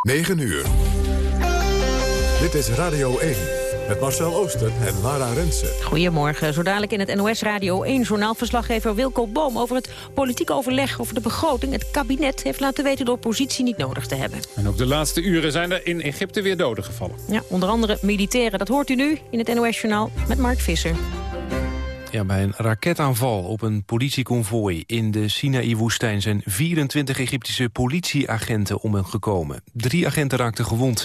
9 uur. Dit is Radio 1 met Marcel Ooster en Lara Rensen. Goedemorgen. Zo dadelijk in het NOS Radio 1 journaalverslaggever Wilco Boom... over het politiek overleg over de begroting. Het kabinet heeft laten weten de oppositie niet nodig te hebben. En ook de laatste uren zijn er in Egypte weer doden gevallen. Ja, onder andere militairen. Dat hoort u nu in het NOS-journaal met Mark Visser. Ja, bij een raketaanval op een politieconvooi in de Sinaï-woestijn... zijn 24 Egyptische politieagenten omgekomen. Drie agenten raakten gewond.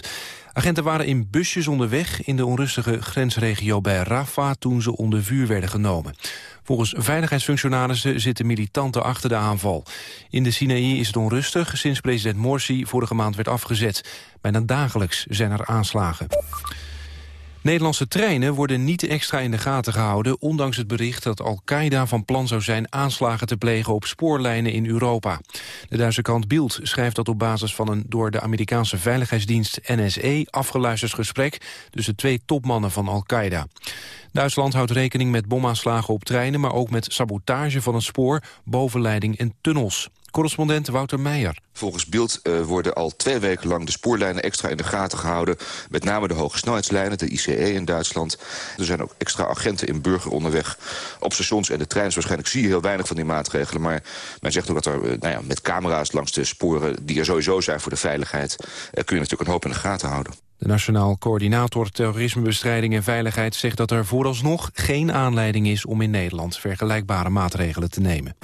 Agenten waren in busjes onderweg in de onrustige grensregio bij Rafah... toen ze onder vuur werden genomen. Volgens veiligheidsfunctionarissen zitten militanten achter de aanval. In de Sinaï is het onrustig sinds president Morsi vorige maand werd afgezet. Bijna dagelijks zijn er aanslagen. Nederlandse treinen worden niet extra in de gaten gehouden... ondanks het bericht dat Al-Qaeda van plan zou zijn aanslagen te plegen op spoorlijnen in Europa. De Duitse krant Bild schrijft dat op basis van een door de Amerikaanse veiligheidsdienst NSE afgeluisterd gesprek tussen twee topmannen van Al-Qaeda. Duitsland houdt rekening met bomaanslagen op treinen... maar ook met sabotage van het spoor, bovenleiding en tunnels. Correspondent Wouter Meijer. Volgens Beeld uh, worden al twee weken lang de spoorlijnen extra in de gaten gehouden. Met name de hoge snelheidslijnen, de ICE in Duitsland. Er zijn ook extra agenten in burger onderweg op stations en de treinen. Waarschijnlijk zie je heel weinig van die maatregelen. Maar men zegt ook dat er uh, nou ja, met camera's langs de sporen... die er sowieso zijn voor de veiligheid... Uh, kun je natuurlijk een hoop in de gaten houden. De Nationaal Coördinator Terrorismebestrijding en Veiligheid zegt dat er vooralsnog geen aanleiding is om in Nederland vergelijkbare maatregelen te nemen.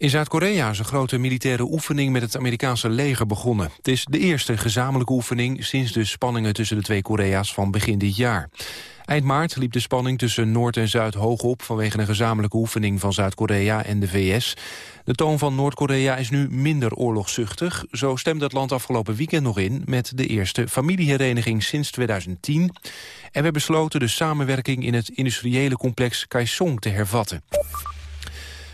In Zuid-Korea is een grote militaire oefening met het Amerikaanse leger begonnen. Het is de eerste gezamenlijke oefening sinds de spanningen tussen de twee Korea's van begin dit jaar. Eind maart liep de spanning tussen Noord en Zuid hoog op... vanwege een gezamenlijke oefening van Zuid-Korea en de VS. De toon van Noord-Korea is nu minder oorlogszuchtig. Zo stemde het land afgelopen weekend nog in... met de eerste familiehereniging sinds 2010. En we besloten de samenwerking in het industriële complex Kaesong te hervatten.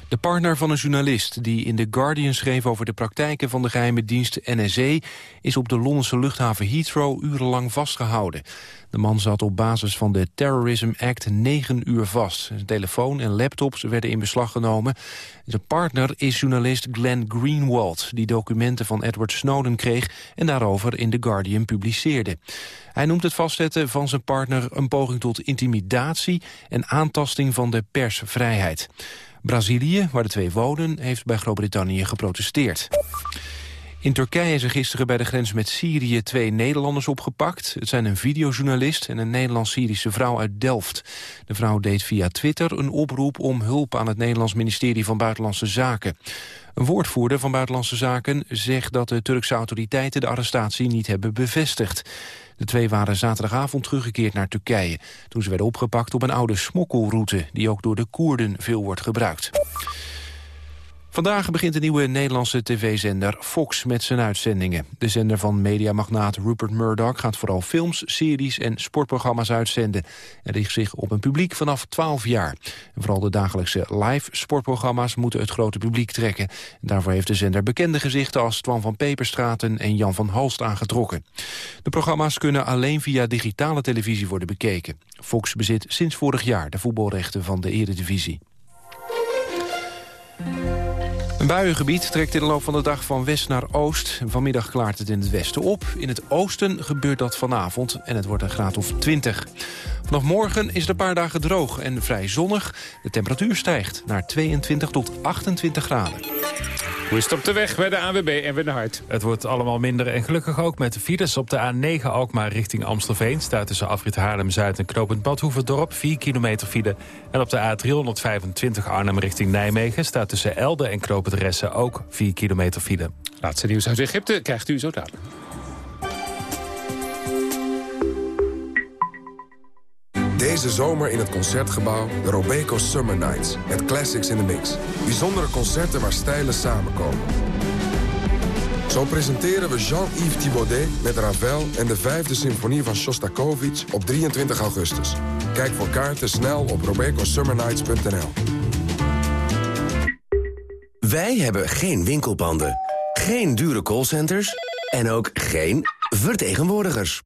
De partner van een journalist die in The Guardian schreef over de praktijken van de geheime dienst NSE is op de Londense luchthaven Heathrow urenlang vastgehouden. De man zat op basis van de Terrorism Act negen uur vast. Zijn telefoon en laptops werden in beslag genomen. Zijn partner is journalist Glenn Greenwald... die documenten van Edward Snowden kreeg en daarover in The Guardian publiceerde. Hij noemt het vastzetten van zijn partner een poging tot intimidatie... en aantasting van de persvrijheid. Brazilië, waar de twee wonen, heeft bij Groot-Brittannië geprotesteerd. In Turkije zijn gisteren bij de grens met Syrië twee Nederlanders opgepakt. Het zijn een videojournalist en een Nederlands-Syrische vrouw uit Delft. De vrouw deed via Twitter een oproep om hulp aan het Nederlands ministerie van Buitenlandse Zaken. Een woordvoerder van Buitenlandse Zaken zegt dat de Turkse autoriteiten de arrestatie niet hebben bevestigd. De twee waren zaterdagavond teruggekeerd naar Turkije... toen ze werden opgepakt op een oude smokkelroute... die ook door de Koerden veel wordt gebruikt. Vandaag begint de nieuwe Nederlandse tv-zender Fox met zijn uitzendingen. De zender van mediamagnaat Rupert Murdoch gaat vooral films, series en sportprogramma's uitzenden. En richt zich op een publiek vanaf 12 jaar. Vooral de dagelijkse live sportprogramma's moeten het grote publiek trekken. daarvoor heeft de zender bekende gezichten als Twan van Peperstraten en Jan van Halst aangetrokken. De programma's kunnen alleen via digitale televisie worden bekeken. Fox bezit sinds vorig jaar de voetbalrechten van de eredivisie. Een buiengebied trekt in de loop van de dag van west naar oost. Vanmiddag klaart het in het westen op. In het oosten gebeurt dat vanavond en het wordt een graad of 20. Vanaf morgen is het een paar dagen droog en vrij zonnig. De temperatuur stijgt naar 22 tot 28 graden. Hoe is het op de weg bij de AWB en de Hart? Het wordt allemaal minder en gelukkig ook met de files op de A9 Alkmaar richting Amstelveen. Staat tussen afrit Haarlem-Zuid en Knopend Badhoevedorp 4 kilometer file. En op de A325 Arnhem richting Nijmegen staat tussen Elde en Knopend Ressen ook 4 kilometer file. Laatste nieuws uit Egypte krijgt u zo dadelijk. Deze zomer in het Concertgebouw de Robeco Summer Nights. Met classics in the mix. Bijzondere concerten waar stijlen samenkomen. Zo presenteren we Jean-Yves Thibaudet met Ravel... en de vijfde symfonie van Shostakovich op 23 augustus. Kijk voor kaarten snel op robecosummernights.nl. Wij hebben geen winkelpanden, geen dure callcenters en ook geen vertegenwoordigers.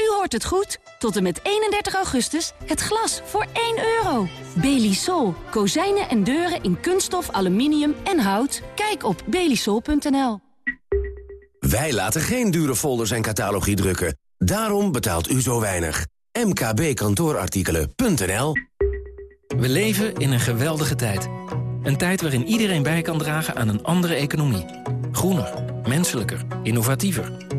U hoort het goed. Tot en met 31 augustus het glas voor 1 euro. Belisol. Kozijnen en deuren in kunststof, aluminium en hout. Kijk op belisol.nl. Wij laten geen dure folders en catalogie drukken. Daarom betaalt u zo weinig. mkbkantoorartikelen.nl We leven in een geweldige tijd. Een tijd waarin iedereen bij kan dragen aan een andere economie. Groener, menselijker, innovatiever.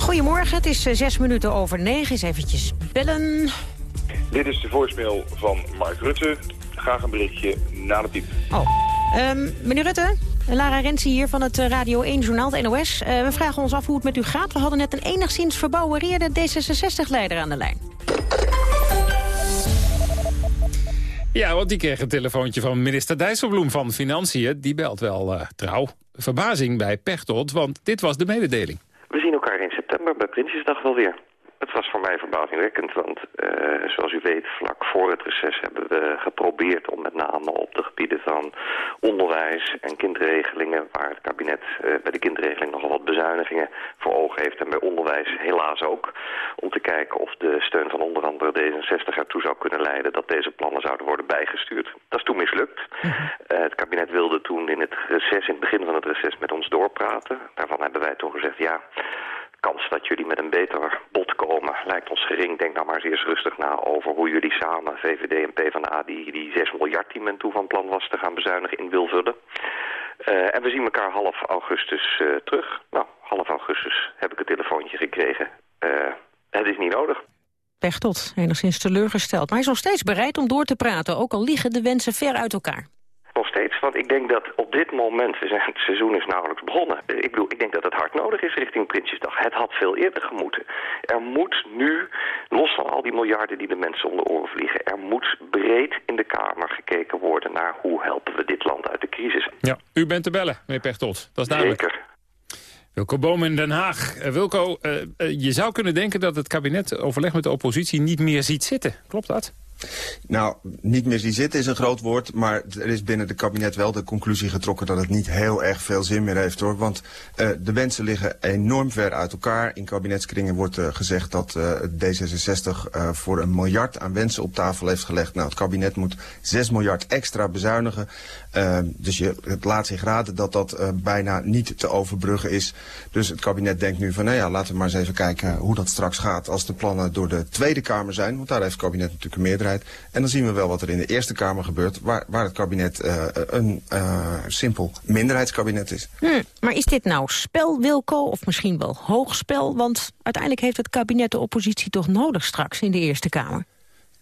Goedemorgen, het is eh, zes minuten over negen. Eens eventjes bellen. Dit is de voicemail van Mark Rutte. Graag een berichtje na de piep. Oh, Ehm, meneer Rutte, Lara Rensen hier van het eh, Radio 1-journaal, de NOS. Eh, we vragen ons af hoe het met u gaat. We hadden net een enigszins verbouwereerde D66-leider aan de lijn. Ja, want die kreeg een telefoontje van minister Dijsselbloem van Financiën. Die belt wel uh, trouw. Verbazing bij Pechtold, want dit was de mededeling. Elkaar in september bij Prinsjesdag wel weer. Het was voor mij verbazingwekkend, want uh, zoals u weet, vlak voor het reces hebben we geprobeerd om met name op de gebieden van onderwijs en kindregelingen, waar het kabinet uh, bij de kindregeling nogal wat bezuinigingen voor ogen heeft en bij onderwijs helaas ook, om te kijken of de steun van onder andere D66 ertoe zou kunnen leiden dat deze plannen zouden worden bijgestuurd. Dat is toen mislukt. Uh, het kabinet wilde toen in het reces, in het begin van het reces met ons doorpraten. Daarvan hebben wij toen gezegd, ja kans dat jullie met een beter bod komen lijkt ons gering. Denk nou maar eens eerst rustig na over hoe jullie samen, VVD en PvdA, die, die 6 miljard die men toe van plan was te gaan bezuinigen in wil vullen. Uh, en we zien elkaar half augustus uh, terug. Nou, half augustus heb ik een telefoontje gekregen. Uh, het is niet nodig. Pechtot, enigszins teleurgesteld. Maar hij is nog steeds bereid om door te praten, ook al liggen de wensen ver uit elkaar. Want ik denk dat op dit moment, het seizoen is nauwelijks begonnen. Ik bedoel, ik denk dat het hard nodig is richting Prinsjesdag. Het had veel eerder gemoeten. Er moet nu, los van al die miljarden die de mensen om de oren vliegen... er moet breed in de Kamer gekeken worden naar hoe helpen we dit land uit de crisis. Ja, u bent te bellen, meneer Pechtold. Dat is duidelijk. Zeker. Wilco Boom in Den Haag. Uh, Wilco, uh, uh, je zou kunnen denken dat het kabinet overleg met de oppositie niet meer ziet zitten. Klopt dat? Nou, niet meer zien zitten is een groot woord, maar er is binnen het kabinet wel de conclusie getrokken dat het niet heel erg veel zin meer heeft hoor. Want uh, de wensen liggen enorm ver uit elkaar. In kabinetskringen wordt uh, gezegd dat uh, D66 voor een miljard aan wensen op tafel heeft gelegd. Nou, het kabinet moet 6 miljard extra bezuinigen. Dus je, het laat zich raden dat dat bijna niet te overbruggen is. Dus het kabinet denkt nu van, nou ja, laten we maar eens even kijken hoe dat straks gaat als de plannen door de Tweede Kamer zijn. Want daar heeft het kabinet natuurlijk een meerderheid. En dan zien we wel wat er in de Eerste Kamer gebeurt... waar, waar het kabinet uh, een uh, simpel minderheidskabinet is. Hmm, maar is dit nou spel, Wilco, of misschien wel hoogspel? Want uiteindelijk heeft het kabinet de oppositie toch nodig straks in de Eerste Kamer?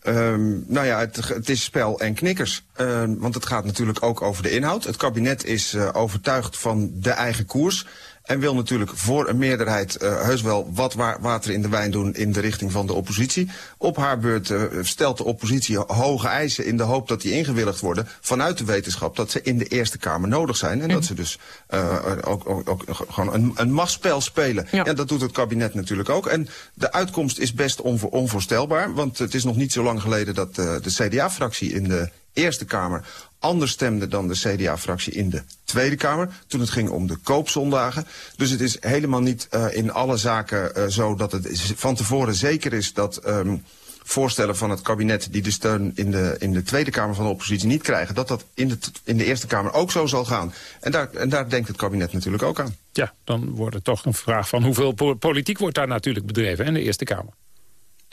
Um, nou ja, het, het, is spel en knikkers. Uh, want het gaat natuurlijk ook over de inhoud. Het kabinet is uh, overtuigd van de eigen koers. En wil natuurlijk voor een meerderheid uh, heus wel wat wa water in de wijn doen in de richting van de oppositie. Op haar beurt uh, stelt de oppositie hoge eisen in de hoop dat die ingewilligd worden vanuit de wetenschap dat ze in de Eerste Kamer nodig zijn. En dat ze dus uh, ook, ook, ook, gewoon een, een machtsspel spelen. Ja. En dat doet het kabinet natuurlijk ook. En de uitkomst is best onvo onvoorstelbaar, want het is nog niet zo lang geleden dat de CDA-fractie in de Eerste Kamer anders stemde dan de CDA-fractie in de Tweede Kamer... toen het ging om de koopzondagen. Dus het is helemaal niet uh, in alle zaken uh, zo dat het van tevoren zeker is... dat um, voorstellen van het kabinet die de steun in de, in de Tweede Kamer van de oppositie niet krijgen... dat dat in de, in de Eerste Kamer ook zo zal gaan. En daar, en daar denkt het kabinet natuurlijk ook aan. Ja, dan wordt het toch een vraag van hoeveel po politiek wordt daar natuurlijk bedreven in de Eerste Kamer.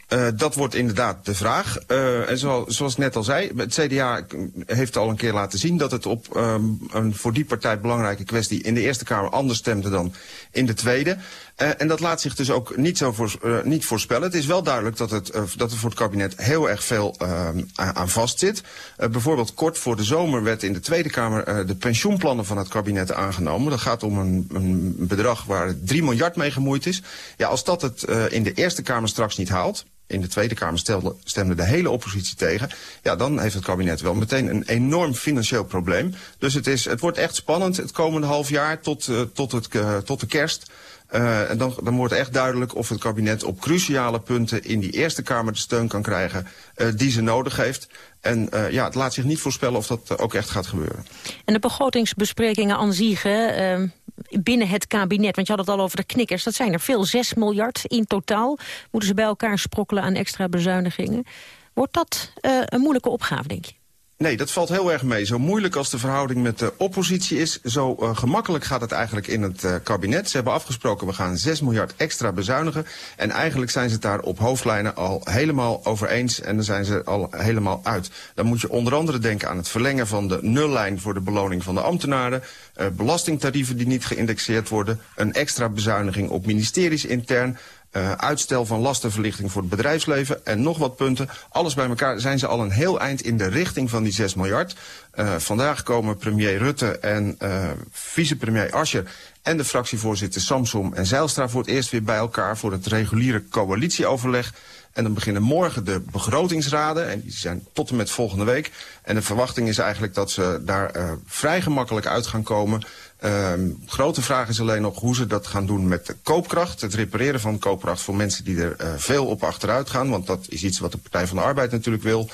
Uh, dat wordt inderdaad de vraag. Uh, en zo, zoals ik net al zei, het CDA heeft al een keer laten zien... dat het op um, een voor die partij belangrijke kwestie in de Eerste Kamer anders stemde dan in de Tweede. Uh, en dat laat zich dus ook niet, zo voor, uh, niet voorspellen. Het is wel duidelijk dat, het, uh, dat er voor het kabinet heel erg veel aan vast zit. bijvoorbeeld kort voor de zomer werd in de Tweede Kamer de pensioenplannen van het kabinet aangenomen. Dat gaat om een, een bedrag waar 3 miljard mee gemoeid is. Ja, als dat het in de Eerste Kamer straks niet haalt in de Tweede Kamer stemde de hele oppositie tegen... ja, dan heeft het kabinet wel meteen een enorm financieel probleem. Dus het, is, het wordt echt spannend het komende half jaar tot, tot, het, tot de kerst... Uh, en dan, dan wordt echt duidelijk of het kabinet op cruciale punten in die Eerste Kamer de steun kan krijgen uh, die ze nodig heeft. En uh, ja, het laat zich niet voorspellen of dat ook echt gaat gebeuren. En de begrotingsbesprekingen aan zich, hè, binnen het kabinet, want je had het al over de knikkers, dat zijn er veel, 6 miljard in totaal. Moeten ze bij elkaar sprokkelen aan extra bezuinigingen. Wordt dat een moeilijke opgave, denk je? Nee, dat valt heel erg mee. Zo moeilijk als de verhouding met de oppositie is... zo uh, gemakkelijk gaat het eigenlijk in het uh, kabinet. Ze hebben afgesproken, we gaan 6 miljard extra bezuinigen. En eigenlijk zijn ze het daar op hoofdlijnen al helemaal over eens... en dan zijn ze al helemaal uit. Dan moet je onder andere denken aan het verlengen van de nullijn... voor de beloning van de ambtenaren... Uh, belastingtarieven die niet geïndexeerd worden... een extra bezuiniging op ministeries intern... Uh, uitstel van lastenverlichting voor het bedrijfsleven en nog wat punten. Alles bij elkaar zijn ze al een heel eind in de richting van die 6 miljard. Uh, vandaag komen premier Rutte en uh, vicepremier Ascher en de fractievoorzitter Samsom en Zeilstra voor het eerst weer bij elkaar voor het reguliere coalitieoverleg. En dan beginnen morgen de begrotingsraden. En die zijn tot en met volgende week. En de verwachting is eigenlijk dat ze daar vrij gemakkelijk uit gaan komen. Um, grote vraag is alleen nog hoe ze dat gaan doen met de koopkracht. Het repareren van koopkracht voor mensen die er uh, veel op achteruit gaan. Want dat is iets wat de Partij van de Arbeid natuurlijk wil.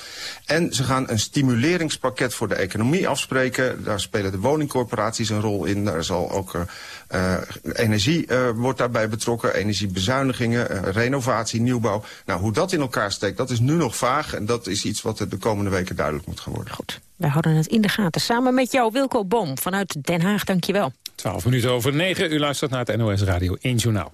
En ze gaan een stimuleringspakket voor de economie afspreken. Daar spelen de woningcorporaties een rol in. Daar zal ook uh, energie uh, wordt daarbij betrokken. Energiebezuinigingen, renovatie, nieuwbouw. Nou, hoe dat in elkaar steekt, dat is nu nog vaag. En dat is iets wat de komende weken duidelijk moet gaan worden. Goed. Wij houden het in de gaten. Samen met jou, Wilco Boom, vanuit Den Haag. Dank je wel. 12 minuten over 9. U luistert naar het NOS Radio 1 Journaal.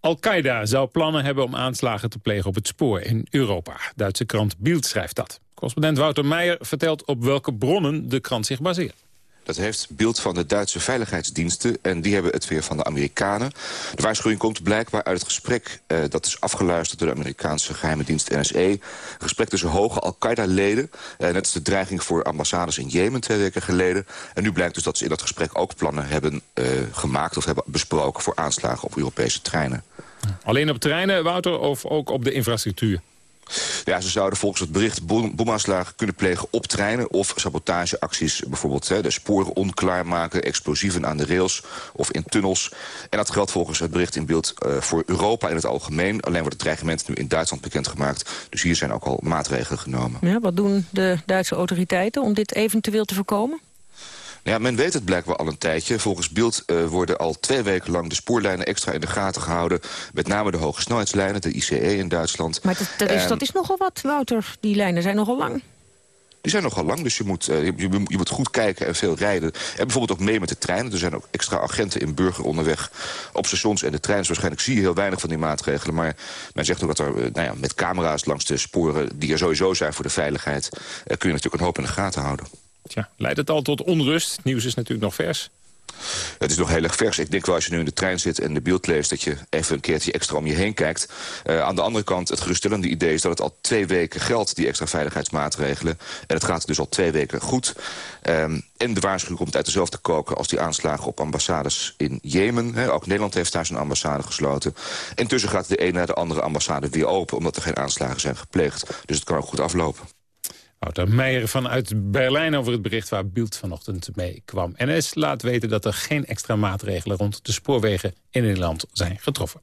Al-Qaeda zou plannen hebben om aanslagen te plegen op het spoor in Europa. Duitse krant Bild schrijft dat. Correspondent Wouter Meijer vertelt op welke bronnen de krant zich baseert. Dat heeft beeld van de Duitse veiligheidsdiensten en die hebben het weer van de Amerikanen. De waarschuwing komt blijkbaar uit het gesprek uh, dat is afgeluisterd door de Amerikaanse geheime dienst NSE. Een gesprek tussen hoge Al-Qaeda-leden, uh, net als de dreiging voor ambassades in Jemen twee weken geleden. En nu blijkt dus dat ze in dat gesprek ook plannen hebben uh, gemaakt of hebben besproken voor aanslagen op Europese treinen. Alleen op treinen, Wouter, of ook op de infrastructuur? Ja, ze zouden volgens het bericht bomaanslagen kunnen plegen op treinen... of sabotageacties, bijvoorbeeld hè, de sporen onklaar maken... explosieven aan de rails of in tunnels. En dat geldt volgens het bericht in beeld uh, voor Europa in het algemeen. Alleen wordt het dreigement nu in Duitsland bekendgemaakt. Dus hier zijn ook al maatregelen genomen. Ja, wat doen de Duitse autoriteiten om dit eventueel te voorkomen? Ja, men weet het blijkbaar al een tijdje. Volgens Beeld uh, worden al twee weken lang de spoorlijnen extra in de gaten gehouden. Met name de hoge snelheidslijnen, de ICE in Duitsland. Maar dat, dat, is, en... dat is nogal wat, Wouter. Die lijnen zijn nogal lang. Die zijn nogal lang, dus je moet, uh, je, je, moet goed kijken en veel rijden. En bijvoorbeeld ook mee met de treinen. Er zijn ook extra agenten in burger onderweg op stations en de treinen. Waarschijnlijk zie je heel weinig van die maatregelen. Maar men zegt ook dat er uh, nou ja, met camera's langs de sporen... die er sowieso zijn voor de veiligheid... Uh, kun je natuurlijk een hoop in de gaten houden. Tja, leidt het al tot onrust? nieuws is natuurlijk nog vers. Het is nog heel erg vers. Ik denk wel als je nu in de trein zit en de beeld leest... dat je even een keertje extra om je heen kijkt. Uh, aan de andere kant, het geruststellende idee is dat het al twee weken geldt... die extra veiligheidsmaatregelen. En het gaat dus al twee weken goed. Um, en de waarschuwing komt uit dezelfde koken als die aanslagen op ambassades in Jemen. Ook Nederland heeft daar zijn ambassade gesloten. Intussen gaat de een naar de andere ambassade weer open... omdat er geen aanslagen zijn gepleegd. Dus het kan ook goed aflopen. Wouter Meijer vanuit Berlijn over het bericht waar Bild vanochtend mee kwam. NS laat weten dat er geen extra maatregelen rond de spoorwegen in Nederland zijn getroffen.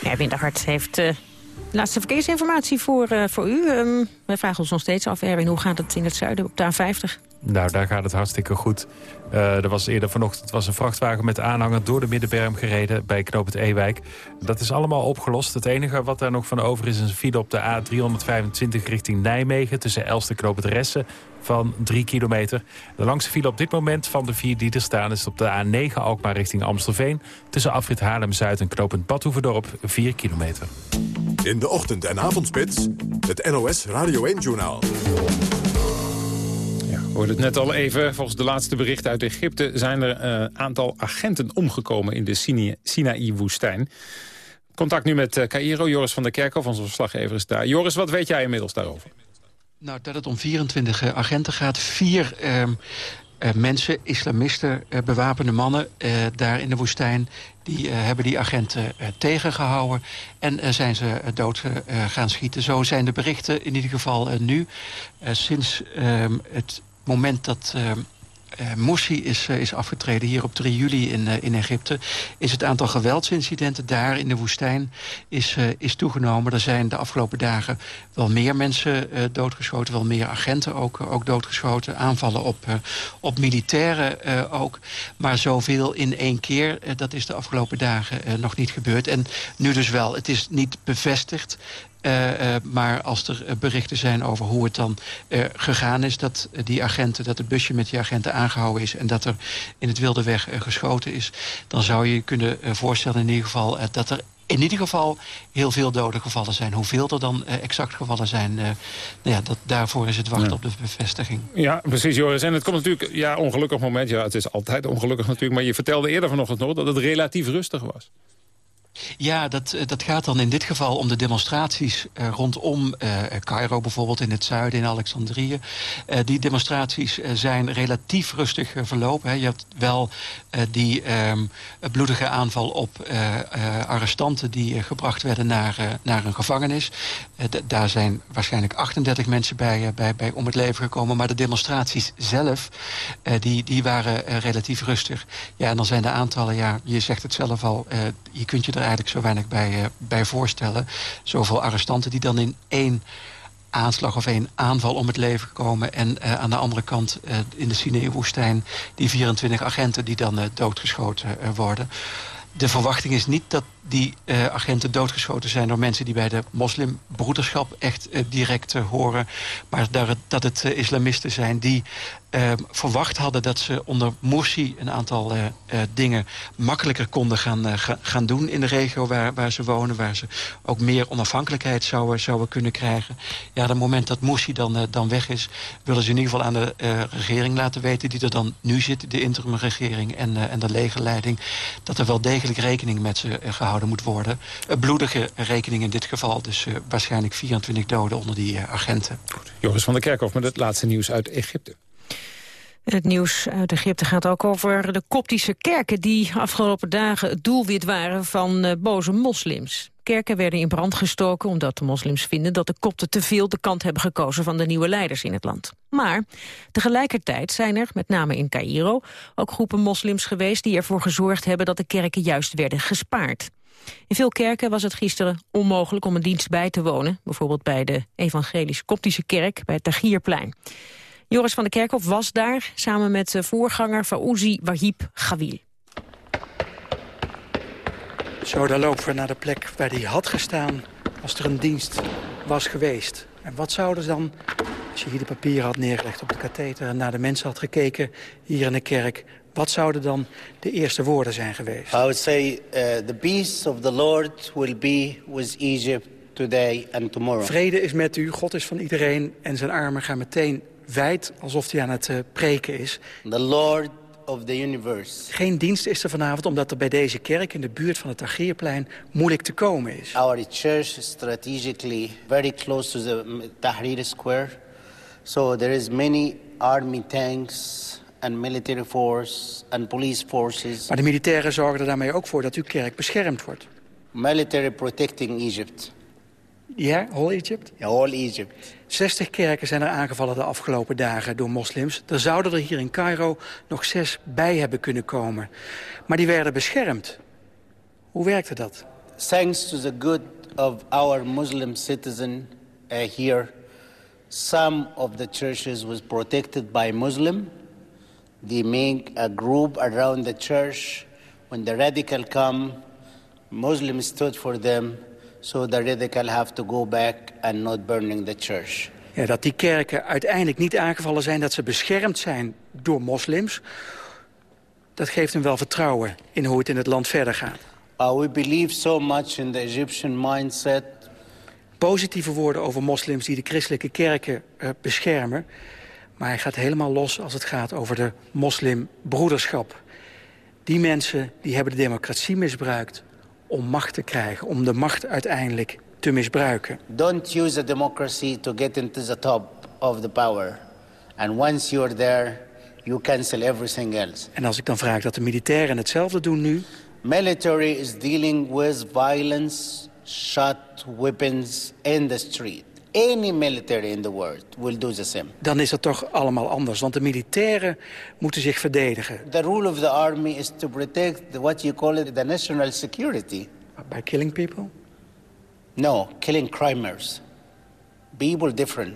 Ja, Winterhart heeft uh, laatste verkeersinformatie voor, uh, voor u. Um, wij vragen ons nog steeds af, Erwin, hoe gaat het in het zuiden op de A50? Nou, daar gaat het hartstikke goed. Uh, er was eerder vanochtend was een vrachtwagen met aanhanger door de Middenberm gereden bij Knoop het Ewijk. Dat is allemaal opgelost. Het enige wat daar nog van over is een file op de A325 richting Nijmegen tussen Elst en Knoop het Ressen van 3 kilometer. De langste file op dit moment van de vier die er staan is op de A9 Alkmaar richting Amstelveen tussen Afrit Haarlem-Zuid en Knopend Badhoevedorp 4 kilometer. In de ochtend- en avondspits het NOS Radio 1-journaal. Hoorde het net al even. Volgens de laatste berichten uit Egypte zijn er een uh, aantal agenten omgekomen in de Sinaï-woestijn. Contact nu met uh, Cairo, Joris van der Kerkhoff, onze verslaggever is daar. Joris, wat weet jij inmiddels daarover? Nou, dat het om 24 uh, agenten gaat. Vier ehm, mensen, islamisten, bewapende mannen daar in de woestijn... die hebben die agenten tegengehouden en zijn ze dood gaan schieten. Zo zijn de berichten in ieder geval nu. sinds ehm, het moment dat uh, Morsi is, uh, is afgetreden hier op 3 juli in, in Egypte... is het aantal geweldsincidenten daar in de woestijn is, is toegenomen. Er zijn de afgelopen dagen wel meer mensen doodgeschoten... wel meer agenten ook, ook doodgeschoten. Aanvallen op, op militairen ook. Maar zoveel in één keer, dat is de afgelopen dagen nog niet gebeurd. En nu dus wel. Het is niet bevestigd. Uh, uh, maar als er uh, berichten zijn over hoe het dan gegaan is... dat die agenten, dat het busje met die agenten aangehouden is... en dat er in het wilde weg geschoten is... dan zou je je kunnen voorstellen in ieder geval... dat er in ieder geval heel veel doden gevallen zijn. Hoeveel er dan exact gevallen zijn... nou ja, dat, daarvoor is het wachten ja. op de bevestiging. Ja, precies Joris. En het komt natuurlijk... ja, ongelukkig moment. Ja, het is altijd ongelukkig natuurlijk. Maar je vertelde eerder vanochtend nog dat het relatief rustig was. Ja, dat, dat gaat dan in dit geval om de demonstraties uh, rondom uh, Cairo bijvoorbeeld in het zuiden, in Alexandrië. Die demonstraties zijn relatief rustig verlopen. Hè. Je hebt wel die um, bloedige aanval op arrestanten die gebracht werden naar, naar een gevangenis. Daar zijn waarschijnlijk 38 mensen bij, bij, bij om het leven gekomen. Maar de demonstraties zelf, die, die waren relatief rustig. Ja, en dan zijn de aantallen, ja, je zegt het zelf al, je kunt je er eigenlijk zo weinig bij, bij voorstellen. Zoveel arrestanten die dan in één aanslag of één aanval om het leven komen... en aan de andere kant in de Sinai-woestijn... die 24 agenten die dan doodgeschoten worden. De verwachting is niet dat die uh, agenten doodgeschoten zijn door mensen die bij de moslimbroederschap echt uh, direct uh, horen. Maar dat, het islamisten zijn die verwacht hadden dat ze onder Morsi een aantal dingen makkelijker konden gaan, gaan doen in de regio waar, waar ze wonen. Waar ze ook meer onafhankelijkheid zouden, kunnen krijgen. Ja, het moment dat Morsi dan, dan weg is, willen ze in ieder geval aan de regering laten weten die er dan nu zit, de interimregering en, en de legerleiding, dat er wel degelijk rekening met ze gehouden gehouden moet worden. Een bloedige rekening in dit geval. Dus uh, waarschijnlijk 24 doden onder die uh, agenten. Goed. Joris van der Kerkhof met het laatste nieuws uit Egypte. Het nieuws uit Egypte gaat ook over de koptische kerken... die afgelopen dagen het doelwit waren van uh, boze moslims. Kerken werden in brand gestoken omdat de moslims vinden... dat de kopten te veel de kant hebben gekozen van de nieuwe leiders in het land. Maar tegelijkertijd zijn er, met name in Cairo... ook groepen moslims geweest die ervoor gezorgd hebben... dat de kerken juist werden gespaard. In veel kerken was het gisteren onmogelijk om een dienst bij te wonen. Bijvoorbeeld bij de Evangelisch-Koptische Kerk bij het Tagierplein. Joris van der Kerkhof was daar samen met voorganger Faouzi Wahib Gawil. Zo, dan lopen we naar de plek waar hij had gestaan als er een dienst was geweest. En wat zouden ze dan, als je hier de papieren had neergelegd op de katheter... en naar de mensen had gekeken hier in de kerk... Wat zouden dan de eerste woorden zijn geweest? I would say uh, the peace of the Lord will be with Egypt today and tomorrow. Vrede is met u, God is van iedereen en zijn armen gaan meteen wijd alsof hij aan het uh, preken is. The Lord of the universe. Geen dienst is er vanavond omdat er bij deze kerk in de buurt van het Tahrirplein moeilijk te komen is. Our church is strategically very close to the Tahrir Square. So there is many army tanks and military force and police forces. Maar de militairen zorgen er daarmee ook voor dat uw kerk beschermd wordt. Military protecting Egypt. Ja, yeah, whole Egypt? Ja, whole Egypt. 60 kerken zijn er aangevallen de afgelopen dagen door moslims. Er zouden er hier in Cairo nog zes bij hebben kunnen komen. Maar die werden beschermd. Hoe werkte dat? Thanks to the good of our Muslim citizen uh, here, some of the churches was protected by Muslim They make a group around the church. When the radical come, Muslims stood for them, so the radical have to go back and not burning the church. Ja, dat die kerken uiteindelijk niet aangevallen zijn, dat ze beschermd zijn door moslims, dat geeft hem wel vertrouwen in hoe het in het land verder gaat. Uh, we believe so much in the Egyptian mindset. Positieve woorden over moslims die de christelijke kerken uh, beschermen. Maar hij gaat helemaal los als het gaat over de moslimbroederschap. Die mensen die hebben de democratie misbruikt om macht te krijgen. Om de macht uiteindelijk te misbruiken. Don't use a democracy to get into the top of the power. And once you're there, you cancel everything else. En als ik dan vraag dat de militairen hetzelfde doen nu... Military is dealing with violence, shot weapons in the street. Any military in the world will do the same. Dan is dat toch allemaal anders, want de militairen moeten zich verdedigen. The rule of the army is to protect the, what you call it the national security. By killing people? No, killing crimers. People different.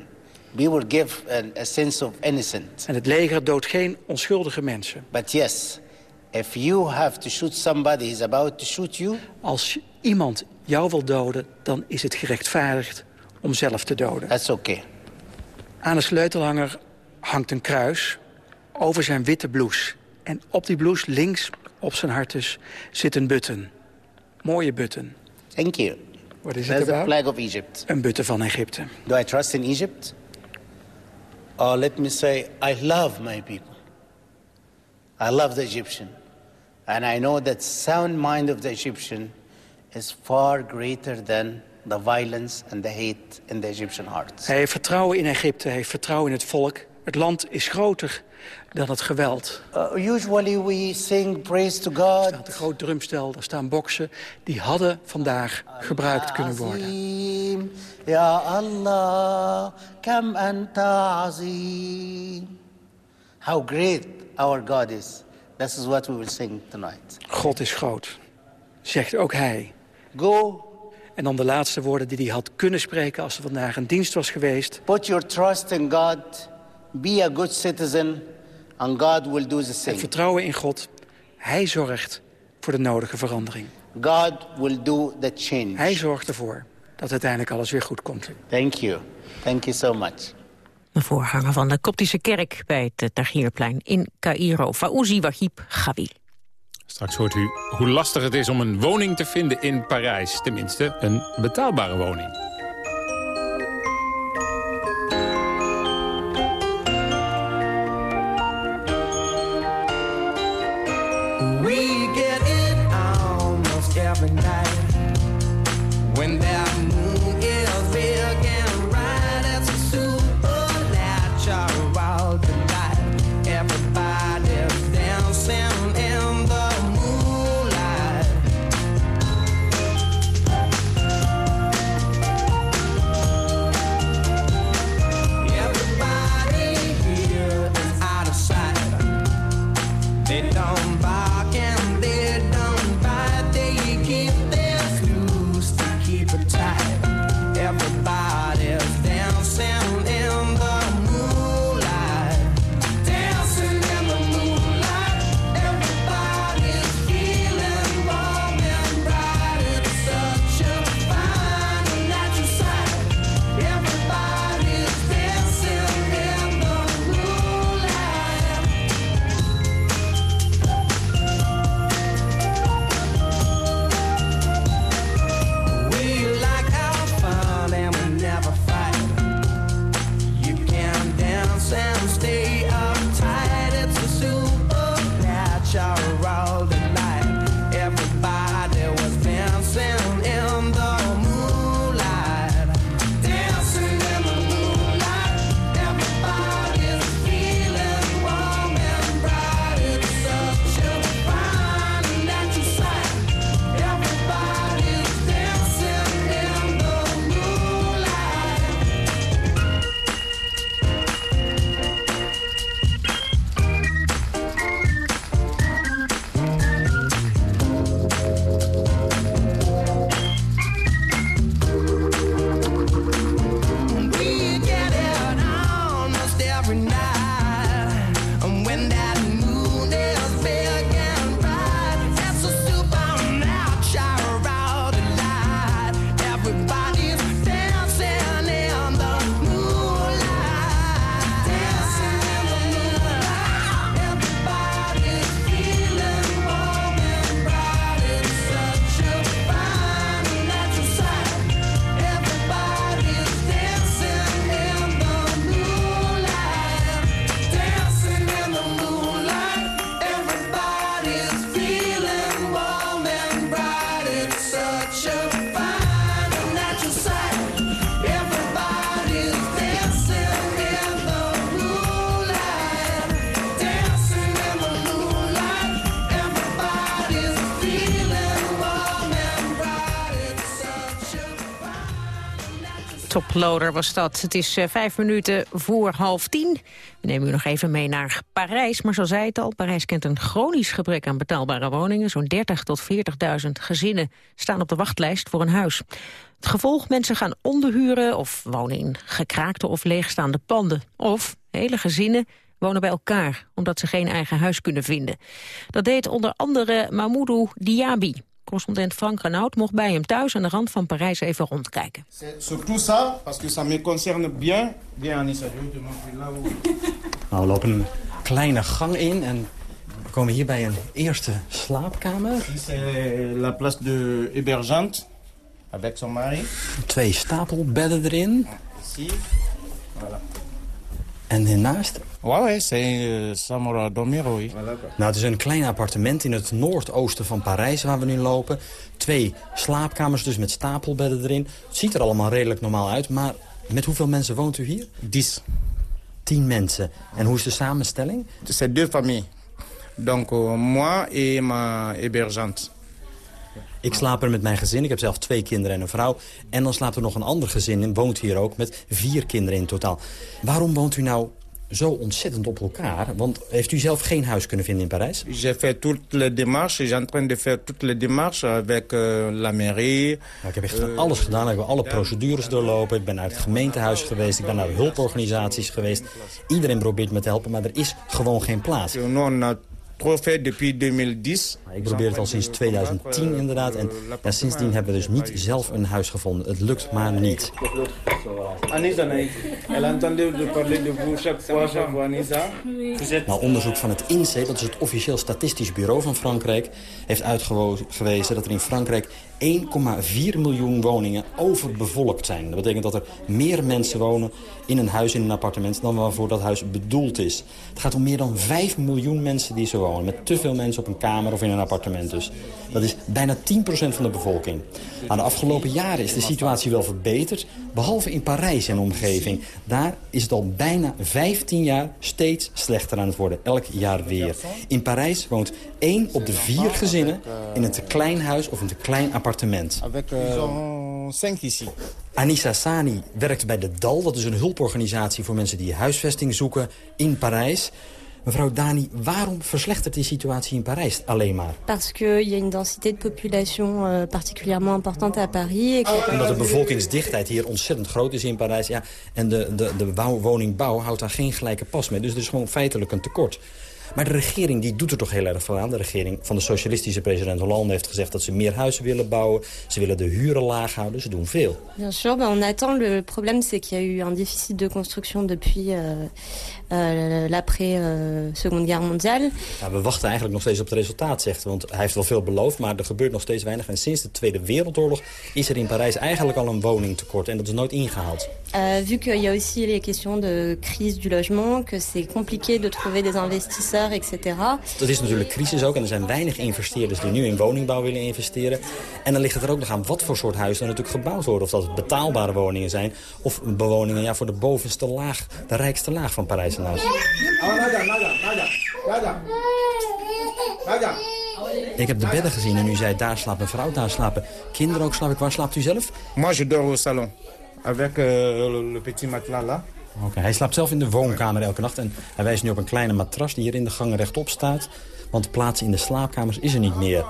People give a, a sense of innocence. En het leger doodt geen onschuldige mensen. But yes, if you have to shoot somebody who's about to shoot you... Als iemand jou wil doden, dan is het gerechtvaardigd om zelf te doden. That's okay. Aan de sleutelhanger hangt een kruis over zijn witte blouse. En op die blouse, links op zijn hart dus, zit een button. Mooie button. Thank you. Wat is That's the about? flag of Egypt. Een button van Egypte. Do I trust in Egypt? Oh, let me say, I love my people. I love the Egyptian. And I know that sound mind of the Egyptian is far greater than the violence and the hate in the Egyptian hearts. Hij heeft vertrouwen in Egypte, hij heeft vertrouwen in het volk. Het land is groter dan het geweld. Uh, usually we sing praise to God. Er staat een groot drumstel, er staan boksen. Die hadden vandaag gebruikt kunnen worden. Ya Allah, kam anta azim. How great our God is. This is what we will sing tonight. God is groot, zegt ook hij. Go. En dan de laatste woorden die hij had kunnen spreken als er vandaag een dienst was geweest. Put your trust in God. Be a good citizen. And God will do the Het same. vertrouwen in God. Hij zorgt voor de nodige verandering. God will do the change. Hij zorgt ervoor dat uiteindelijk alles weer goed komt. Thank you. Thank you so much. De voorganger van de Koptische kerk bij het Tahrirplein in Cairo. Faouzi Wahib Gawi. Straks hoort u hoe lastig het is om een woning te vinden in Parijs. Tenminste, een betaalbare woning. We get it almost every night when that Toploader was dat. Het is uh, vijf minuten voor half tien. We nemen u nog even mee naar Parijs. Maar zo zei het al, Parijs kent een chronisch gebrek aan betaalbare woningen. Zo'n 30 tot 40.000 gezinnen staan op de wachtlijst voor een huis. Het gevolg, mensen gaan onderhuren of wonen in gekraakte of leegstaande panden. Of hele gezinnen wonen bij elkaar, omdat ze geen eigen huis kunnen vinden. Dat deed onder andere Mahmoudou Diaby. Correspondent Frank Renaud mocht bij hem thuis aan de rand van Parijs even rondkijken. Surtout ça, parce que ça me concerne bien. Bien, Anissa, nou, we lopen een kleine gang in en we komen hier bij een eerste slaapkamer. C'est la place de hébergeante, avec son mari. Twee stapelbedden erin. Voilà. En hiernaast? Ouais, c'est uh, Samora Domiro. Nou, het is een klein appartement in het noordoosten van Parijs waar we nu lopen. Twee slaapkamers dus met stapelbedden erin. Het ziet er allemaal redelijk normaal uit, maar met hoeveel mensen woont u hier? Dix. Tien mensen. En hoe is de samenstelling? C'est deux familles. Donc uh, moi et ma hébergeante. Ik slaap er met mijn gezin. Ik heb zelf twee kinderen en een vrouw. En dan slaapt er nog een ander gezin in, woont hier ook, met vier kinderen in totaal. Waarom woont u nou zo ontzettend op elkaar? Want heeft u zelf geen huis kunnen vinden in Parijs? J'ai fait toutes les démarches. Je en train de faire toutes les démarches avec uh, la mairie. Nou, ik heb echt uh, alles gedaan. Ik heb alle procedures doorlopen. Ik ben naar het gemeentehuis geweest. Ik ben naar hulporganisaties geweest. Iedereen probeert me te helpen, maar er is gewoon geen plaats. Depuis 2010. Ik probeer het al sinds 2010 inderdaad. En ja, sindsdien hebben we dus niet zelf een huis gevonden. Het lukt maar niet. Nou, onderzoek van het INSEE, dat is het officieel statistisch bureau van Frankrijk... heeft uitgewezen dat er in Frankrijk 1,4 miljoen woningen overbevolkt zijn. Dat betekent dat er meer mensen wonen in een huis, in een appartement... dan waarvoor dat huis bedoeld is. Het gaat om meer dan 5 miljoen mensen die zo wonen. Met te veel mensen op een kamer of in een appartement dus. Dat is bijna 10% van de bevolking. Aan de afgelopen jaren is de situatie wel verbeterd. Behalve in Parijs en omgeving. Daar is het al bijna 15 jaar steeds slechter aan het worden. Elk jaar weer. In Parijs woont 1 op de 4 gezinnen in een te klein huis of een te klein appartement. Avec uh, 5 ici. Anissa Sani werkt bij de DAL. Dat is een hulporganisatie voor mensen die huisvesting zoeken in Parijs. Mevrouw Dani, waarom verslechtert die situatie in Parijs alleen maar? Parce qu'il y a une densité de population euh, particulièrement importante à Paris. Omdat de bevolkingsdichtheid hier ontzettend groot is in Parijs. Ja, en de, de, de bouw, woningbouw houdt daar geen gelijke pas mee. Dus er is gewoon feitelijk een tekort. Maar de regering die doet er toch heel erg veel aan. De regering van de socialistische president Hollande heeft gezegd dat ze meer huizen willen bouwen. Ze willen de huren laag houden. Ze doen veel. Bien sûr, ben on attend. Le problème c'est qu'il y a eu un déficit de construction depuis euh, euh, l'après-Seconde Guerre mondiale. Ja, we wachten eigenlijk nog steeds op het resultaat, zegt hij. Want hij heeft wel veel beloofd, maar er gebeurt nog steeds weinig. En sinds de Tweede Wereldoorlog is er in Parijs eigenlijk al een woningtekort. En dat is nooit ingehaald. Euh, vu qu'il y a aussi les questions de crise du logement, que c'est compliqué de trouver des investisseurs, etc. Dat is natuurlijk crisis ook en er zijn weinig investeerders die nu in woningbouw willen investeren. En dan ligt het er ook nog aan wat voor soort huizen er natuurlijk gebouwd worden. Of dat het betaalbare woningen zijn of bewoningen ja, voor de bovenste laag, de rijkste laag van Parijs. Ik heb de bedden gezien en u zei daar slaapt een vrouw, daar slapen kinderen ook. Slaap ik. Waar slaapt u zelf? Moi je dors au salon. Avec uh, le petit matelas là. Oké, okay, hij slaapt zelf in de woonkamer elke nacht. En hij wijst nu op een kleine matras die hier in de gang rechtop staat. Want plaats in de slaapkamers is er niet meer.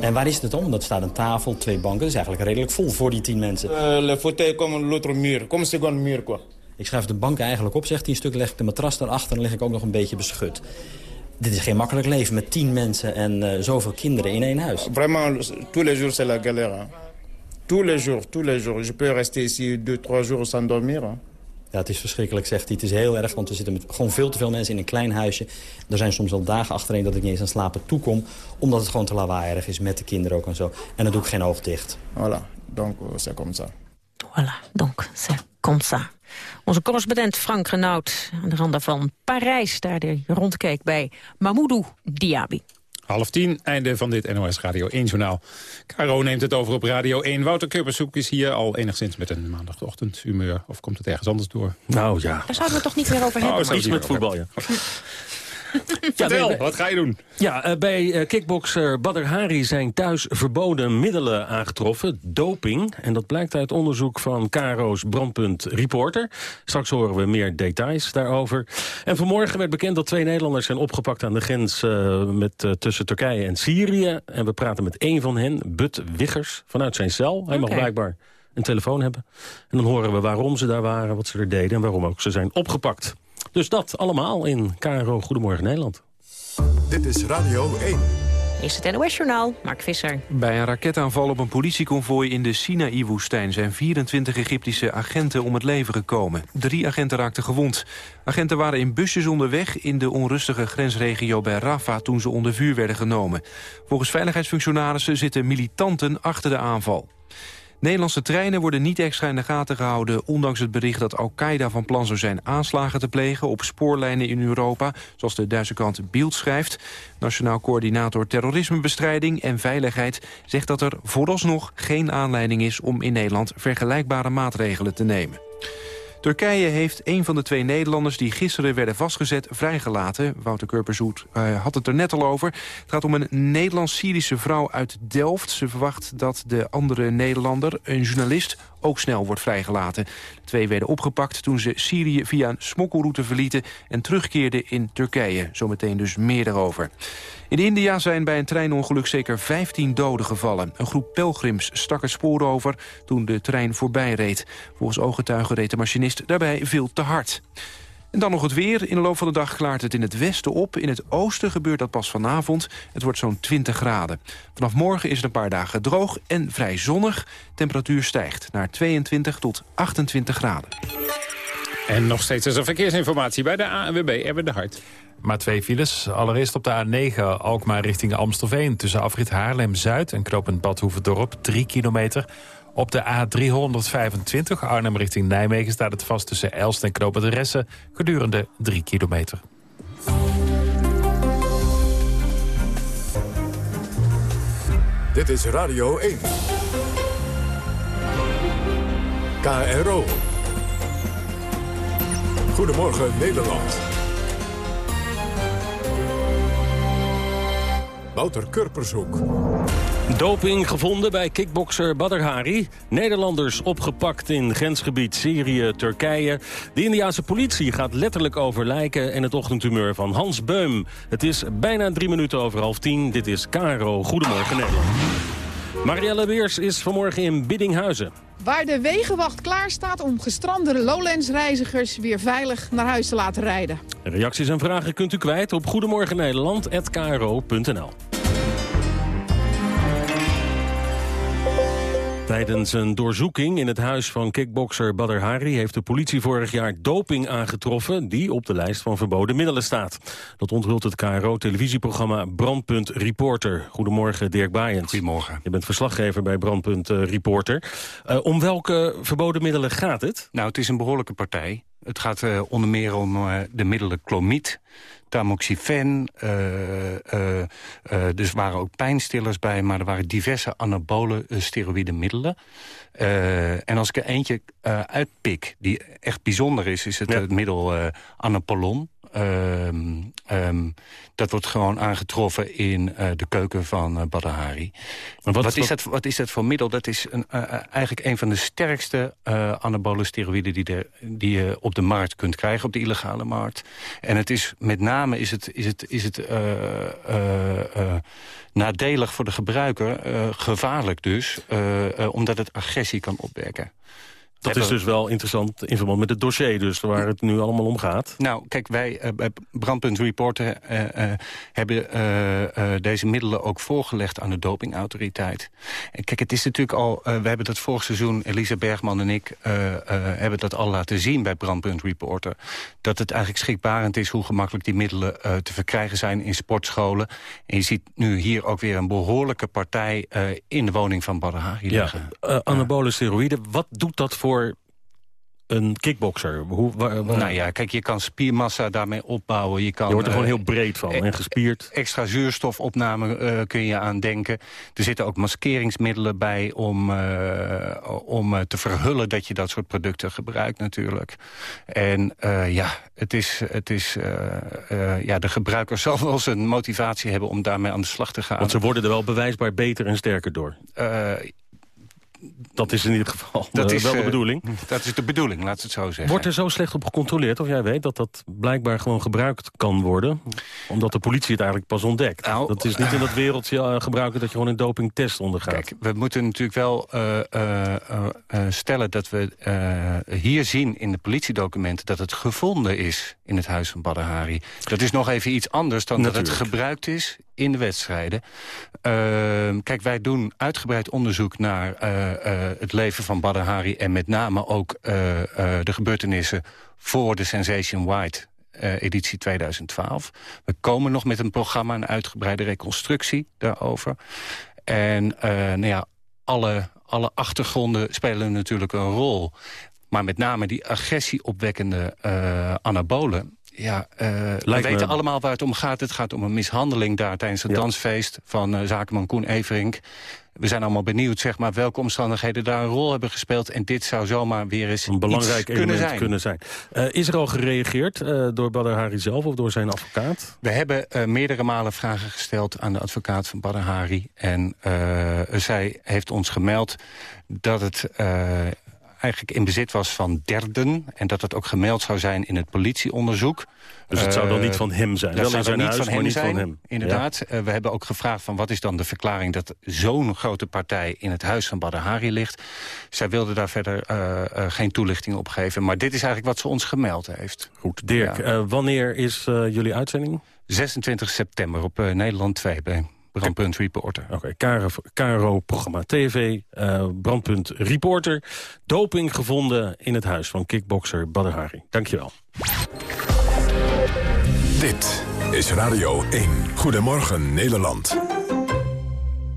En waar is het om? Dat staat een tafel, twee banken. Dat is eigenlijk redelijk vol voor die tien mensen. Uh, le fauteuil comme l'autre mur. Comme seconde mur, quoi. Ik schrijf de bank eigenlijk op, zegt hij een stuk. leg ik de matras daarachter en lig ik ook nog een beetje beschut. Dit is geen makkelijk leven met tien mensen en uh, zoveel kinderen in één huis. Vraiment, tous les jours c'est la galère. Tous les jours, tous les jours. Je peux rester ici deux, trois jours sans dormir. Hein. Ja, het is verschrikkelijk, zegt hij. Het is heel erg, want we zitten met gewoon veel te veel mensen in een klein huisje. Er zijn soms al dagen achtereen dat ik niet eens aan slapen toekom... omdat het gewoon te lawaaierig is met de kinderen ook en zo. En dan doe ik geen oog dicht. Voilà, donc c'est comme ça. Voilà, donc c'est comme ça. Onze correspondent Frank Renaud aan de randen van Parijs... daar die rondkeek bij Mahmoudou Diaby. Half tien, einde van dit NOS Radio 1 journaal. Caro neemt het over op Radio 1. Wouter Kurbershoek is hier al enigszins met een maandagochtend humeur. Of komt het ergens anders door? Nou ja. Daar zouden we het toch niet meer over hebben. Oh, iets met voetbal, ja. Vertel, bij- wat ga je doen? Ja, eh, bij eh, kickbokser Badr Hari zijn thuis verboden middelen aangetroffen. Doping. En dat blijkt uit onderzoek van Caro's Brandpunt Reporter. Straks horen we meer details daarover. En vanmorgen werd bekend dat twee Nederlanders zijn opgepakt aan de grens eh, met, tussen Turkije en Syrië. En we praten met één van hen, But Wiggers, vanuit zijn cel. Hij mag blijkbaar een telefoon hebben. En dan horen we waarom ze daar waren, wat ze er deden... en waarom ook ze zijn opgepakt. Dus dat allemaal in KRO Goedemorgen Nederland. Dit is Radio 1. Is het NOS-journaal, Mark Visser. Bij een raketaanval op een politieconvooi in de Sinaï-woestijn... zijn 24 Egyptische agenten om het leven gekomen. Drie agenten raakten gewond. Agenten waren in busjes onderweg in de onrustige grensregio bij Rafah... toen ze onder vuur werden genomen. Volgens veiligheidsfunctionarissen zitten militanten achter de aanval. Nederlandse treinen worden niet extra in de gaten gehouden... ondanks het bericht dat Al-Qaeda van plan zou zijn aanslagen te plegen... op spoorlijnen in Europa, zoals de Duitse krant Bild schrijft. Nationaal Coördinator Terrorismebestrijding en Veiligheid... zegt dat er vooralsnog geen aanleiding is om in Nederland... vergelijkbare maatregelen te nemen. Turkije heeft een van de twee Nederlanders die gisteren werden vastgezet vrijgelaten. Wouter Kurpershoet eh, had het er net al over. Het gaat om een Nederlands-Syrische vrouw uit Delft. Ze verwacht dat de andere Nederlander, een journalist, ook snel wordt vrijgelaten. De twee werden opgepakt toen ze Syrië via een smokkelroute verlieten... en terugkeerden in Turkije. Zometeen dus meer daarover. In India zijn bij een treinongeluk zeker 15 doden gevallen. Een groep pelgrims stak het spoor over toen de trein voorbij reed. Volgens ooggetuigen reed de machinist daarbij veel te hard. En dan nog het weer. In de loop van de dag klaart het in het westen op. In het oosten gebeurt dat pas vanavond. Het wordt zo'n 20 graden. Vanaf morgen is het een paar dagen droog en vrij zonnig. Temperatuur stijgt naar 22 tot 28 graden. En nog steeds is er verkeersinformatie bij de ANWB Erben de Hart. Maar twee files. Allereerst op de A9 Alkmaar richting Amstelveen... tussen afrit Haarlem-Zuid en knooppunt Badhoevedorp, 3 kilometer. Op de A325 Arnhem richting Nijmegen staat het vast tussen Elst en knooppunt Ressen... gedurende 3 kilometer. Dit is Radio 1. KRO. Goedemorgen Nederland. Wouter Kurpershoek. Doping gevonden bij kickbokser Badr Hari. Nederlanders opgepakt in grensgebied Syrië-Turkije. De Indiaanse politie gaat letterlijk over lijken... en het ochtendtumeur van Hans Beum. Het is bijna drie minuten over half tien. Dit is Caro. Goedemorgen Nederland. Marielle Weers is vanmorgen in Biddinghuizen. Waar de wegenwacht klaar staat om gestrande Lowlands-reizigers weer veilig naar huis te laten rijden. Reacties en vragen kunt u kwijt op goedemorgennederland.kro.nl. Tijdens een doorzoeking in het huis van kickbokser Badr Hari... heeft de politie vorig jaar doping aangetroffen... die op de lijst van verboden middelen staat. Dat onthult het KRO-televisieprogramma Brandpunt Reporter. Goedemorgen, Dirk Baaiens. Goedemorgen. Je bent verslaggever bij Brandpunt eh, Reporter. Eh, om welke verboden middelen gaat het? Nou, het is een behoorlijke partij. Het gaat eh, onder meer om de middelen clomiet, tamoxifen. eh, eh, eh, dus waren ook pijnstillers bij, maar er waren diverse anabole steroïde middelen. En als ik er eentje uitpik die echt bijzonder is... is het het middel Anapolon. Ehm, ehm, dat wordt gewoon aangetroffen in eh, de keuken van eh Badr Hari. wat- Wat, is dat, wat is dat voor middel? Dat is een, eh, eigenlijk een van de sterkste anabole steroïden... Die, die je op de markt kunt krijgen, op de illegale markt. En het is met name is het, is het, is het nadelig voor de gebruiker. gevaarlijk dus, omdat het agressie kan opwekken. Dat is dus wel interessant in verband met het dossier dus, waar het nu allemaal om gaat. Nou, kijk, wij eh, bij Brandpunt Reporter eh, eh, hebben eh, eh, deze middelen ook voorgelegd aan de dopingautoriteit. En kijk, het is natuurlijk al, eh, we hebben dat vorig seizoen, Elisa Bergman en ik, eh, eh, hebben dat al laten zien bij Brandpunt Reporter. Dat het eigenlijk schrikbarend is hoe gemakkelijk die middelen eh, te verkrijgen zijn in sportscholen. En je ziet nu hier ook weer een behoorlijke partij eh, in de woning van Badr Hari Ja, liggen. eh, anabole steroïden, wat doet dat voor een kickbokser? Hoe, waar, waar- Nou ja, kijk, je kan spiermassa daarmee opbouwen. Je, kan, Je wordt er gewoon eh, heel breed van en gespierd. Extra zuurstofopname eh, kun je aan denken. Er zitten ook maskeringsmiddelen bij om, eh, om te verhullen dat je dat soort producten gebruikt natuurlijk. En ja, het is, het is ja, de gebruiker zal wel eens een motivatie hebben om daarmee aan de slag te gaan. Want ze worden er wel bewijsbaar beter en sterker door. Dat is in ieder geval dat eh, is wel de eh, bedoeling. Dat is de bedoeling, laat het zo zeggen. Wordt er zo slecht op gecontroleerd, of jij weet dat dat blijkbaar gewoon gebruikt kan worden? Omdat de politie het eigenlijk pas ontdekt. Nou, dat is niet in dat wereldje eh, gebruiken dat je gewoon een dopingtest ondergaat. Kijk, we moeten natuurlijk wel stellen dat we hier zien in de politiedocumenten... dat het gevonden is in het huis van Badr Hari. Dat is nog even iets anders dan dat het gebruikt is in de wedstrijden. Ehm, kijk, wij doen uitgebreid onderzoek naar eh, eh, het leven van Badr Hari... en met name ook eh, de gebeurtenissen voor de Sensation White editie 2012. We komen nog met een programma, een uitgebreide reconstructie daarover. En nou ja, alle, alle achtergronden spelen natuurlijk een rol. Maar met name die agressieopwekkende anabolen... Ja, eh, we me- weten allemaal waar het om gaat. Het gaat om een mishandeling daar tijdens het Ja. dansfeest... van eh, zakenman Koen Everink. We zijn allemaal benieuwd zeg maar, welke omstandigheden daar een rol hebben gespeeld. En dit zou zomaar weer eens Een belangrijk iets kunnen element zijn. kunnen zijn. Eh, is er al gereageerd door Badr Hari zelf of door zijn advocaat? We hebben meerdere malen vragen gesteld aan de advocaat van Badr Hari. En zij heeft ons gemeld dat het eigenlijk in bezit was van derden... en dat het ook gemeld zou zijn in het politieonderzoek. Dus het zou dan Eh, niet van hem zijn. Dat Wel zou dan niet huis, van hem niet zijn, van hem. inderdaad. Eh, we hebben ook gevraagd van wat is dan de verklaring... dat zo'n grote partij in het huis van Badr Hari ligt. Zij wilde daar verder eh, eh, geen toelichting op geven. Maar dit is eigenlijk wat ze ons gemeld heeft. Goed, Dirk, Ja. eh, wanneer is eh, jullie uitzending? 26 september op eh, Nederland 2 bij Brandpunt Reporter. Oké, KRO KRO-programma TV, eh, Brandpunt Reporter. Doping gevonden in het huis van kickbokser Badr Hari. Dankjewel. Dit is Radio 1. Goedemorgen Nederland.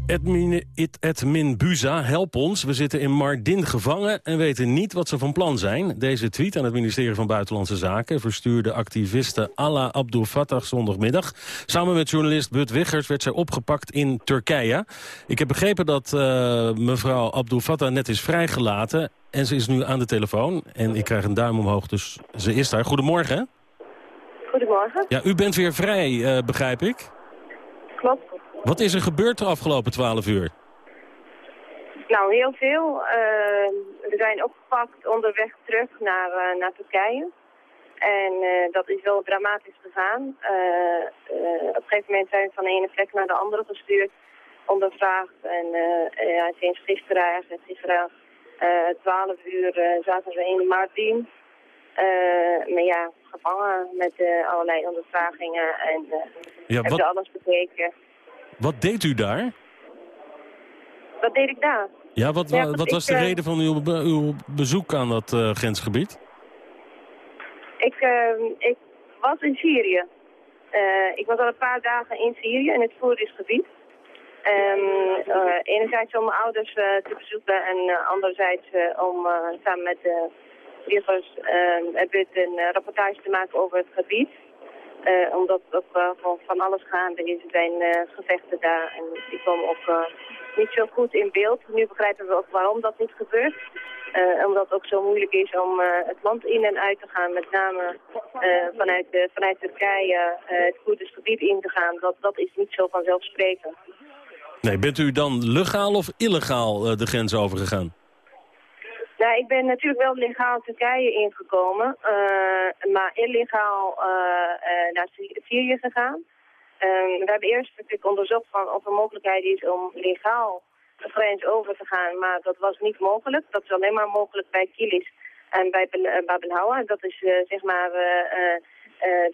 Edmin, It- Edmin Buza, help ons. We zitten in Mardin gevangen en weten niet wat ze van plan zijn. Deze tweet aan het ministerie van Buitenlandse Zaken... verstuurde activiste Ala Abdul Fattah zondagmiddag. Samen met journalist Bud Wiggers werd zij opgepakt in Turkije. Ik heb begrepen dat eh, mevrouw Abdul Fattah net is vrijgelaten... en ze is nu aan de telefoon. En ik krijg een duim omhoog, dus ze is daar. Goedemorgen. Goedemorgen. Ja, u bent weer vrij, eh, begrijp ik. Klopt. Wat is er gebeurd de afgelopen twaalf uur? Nou, heel veel. Eh, we zijn opgepakt onderweg terug naar, eh, naar Turkije. En eh, dat is wel dramatisch gegaan. Op een gegeven moment zijn we van de ene plek naar de andere gestuurd, ondervraagd. En ja, sinds gisteren eigenlijk, gisteren eh 12 uur zaten we in Mardin. Maar ja, gevangen met eh, allerlei ondervragingen en eh Ja, hebben wat- ze alles bekeken. Wat deed u daar? Wat deed ik daar? Ja, wat, Ja, wat was de eh, reden van uw, uw bezoek aan dat grensgebied? Ik, eh, ik was in Syrië. Ik was al een paar dagen in Syrië, in het Koerdisch gebied. Ehm, eh, enerzijds om mijn ouders te bezoeken en anderzijds om samen met vliegers uh, een eh, rapportage te maken over het gebied. Eh, omdat ook eh, van, alles gaande is. Er zijn gevechten daar en die komen ook niet zo goed in beeld. Nu begrijpen we ook waarom dat niet gebeurt. Omdat het ook zo moeilijk is om het land in en uit te gaan. Met name vanuit, vanuit Turkije het Koerdisch gebied in te gaan. Dat, dat is niet zo vanzelfsprekend. Nee, bent u dan legaal of illegaal de grens overgegaan? Nou, ik ben natuurlijk wel legaal Turkije ingekomen, eh, maar illegaal eh, eh, naar Sy- Syrië gegaan. Ehm, we hebben eerst natuurlijk onderzocht of er mogelijkheid is om legaal de grens over te gaan, maar dat was niet mogelijk. Dat is alleen maar mogelijk bij Kilis en bij Bel- eh, Bab el Hawa. Dat is zeg maar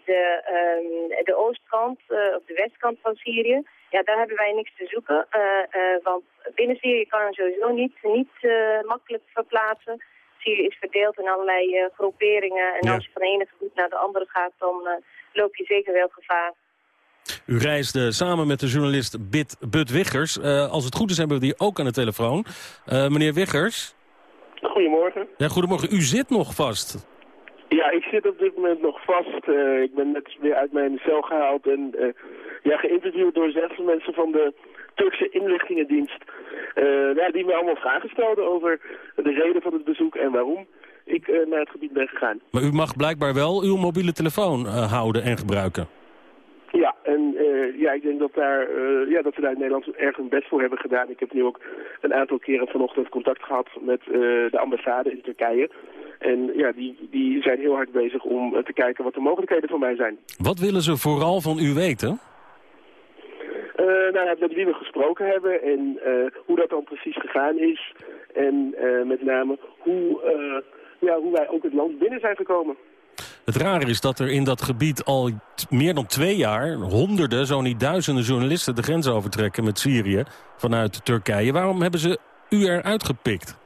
de, ehm, de oostkant of de westkant van Syrië. Ja, daar hebben wij niks te zoeken, eh, eh, want binnen Syrië kan je sowieso niet, niet eh, makkelijk verplaatsen. Syrië is verdeeld in allerlei eh, groeperingen en Ja. als je van de ene gebied naar de andere gaat, dan eh, loop je zeker wel gevaar. U reisde samen met de journalist Bit, Bud Wiggers. Eh, als het goed is hebben we die ook aan de telefoon. Eh, meneer Wiggers, Goedemorgen. Ja, goedemorgen. U zit nog vast. Ja, ik zit op dit moment nog vast. Eh, ik ben net weer uit mijn cel gehaald en uh, ja, geïnterviewd door zes mensen van de Turkse inlichtingendienst. Uh, ja, die me allemaal vragen stelden over de reden van het bezoek en waarom ik naar het gebied ben gegaan. Maar u mag blijkbaar wel uw mobiele telefoon houden en gebruiken. Ja, en uh, ja, ik denk dat, daar, uh, ja, dat we daar in Nederland erg hun best voor hebben gedaan. Ik heb nu ook een aantal keren vanochtend contact gehad met uh, de ambassade in Turkije. En ja, die, die zijn heel hard bezig om te kijken wat de mogelijkheden van mij zijn. Wat willen ze vooral van u weten? nou, met wie we gesproken hebben en hoe dat dan precies gegaan is. En met name hoe, ja, hoe wij ook het land binnen zijn gekomen. Het rare is dat er in dat gebied al meer dan twee jaar... honderden, zo niet duizenden journalisten de grens overtrekken met Syrië... vanuit Turkije. Waarom hebben ze u eruit gepikt?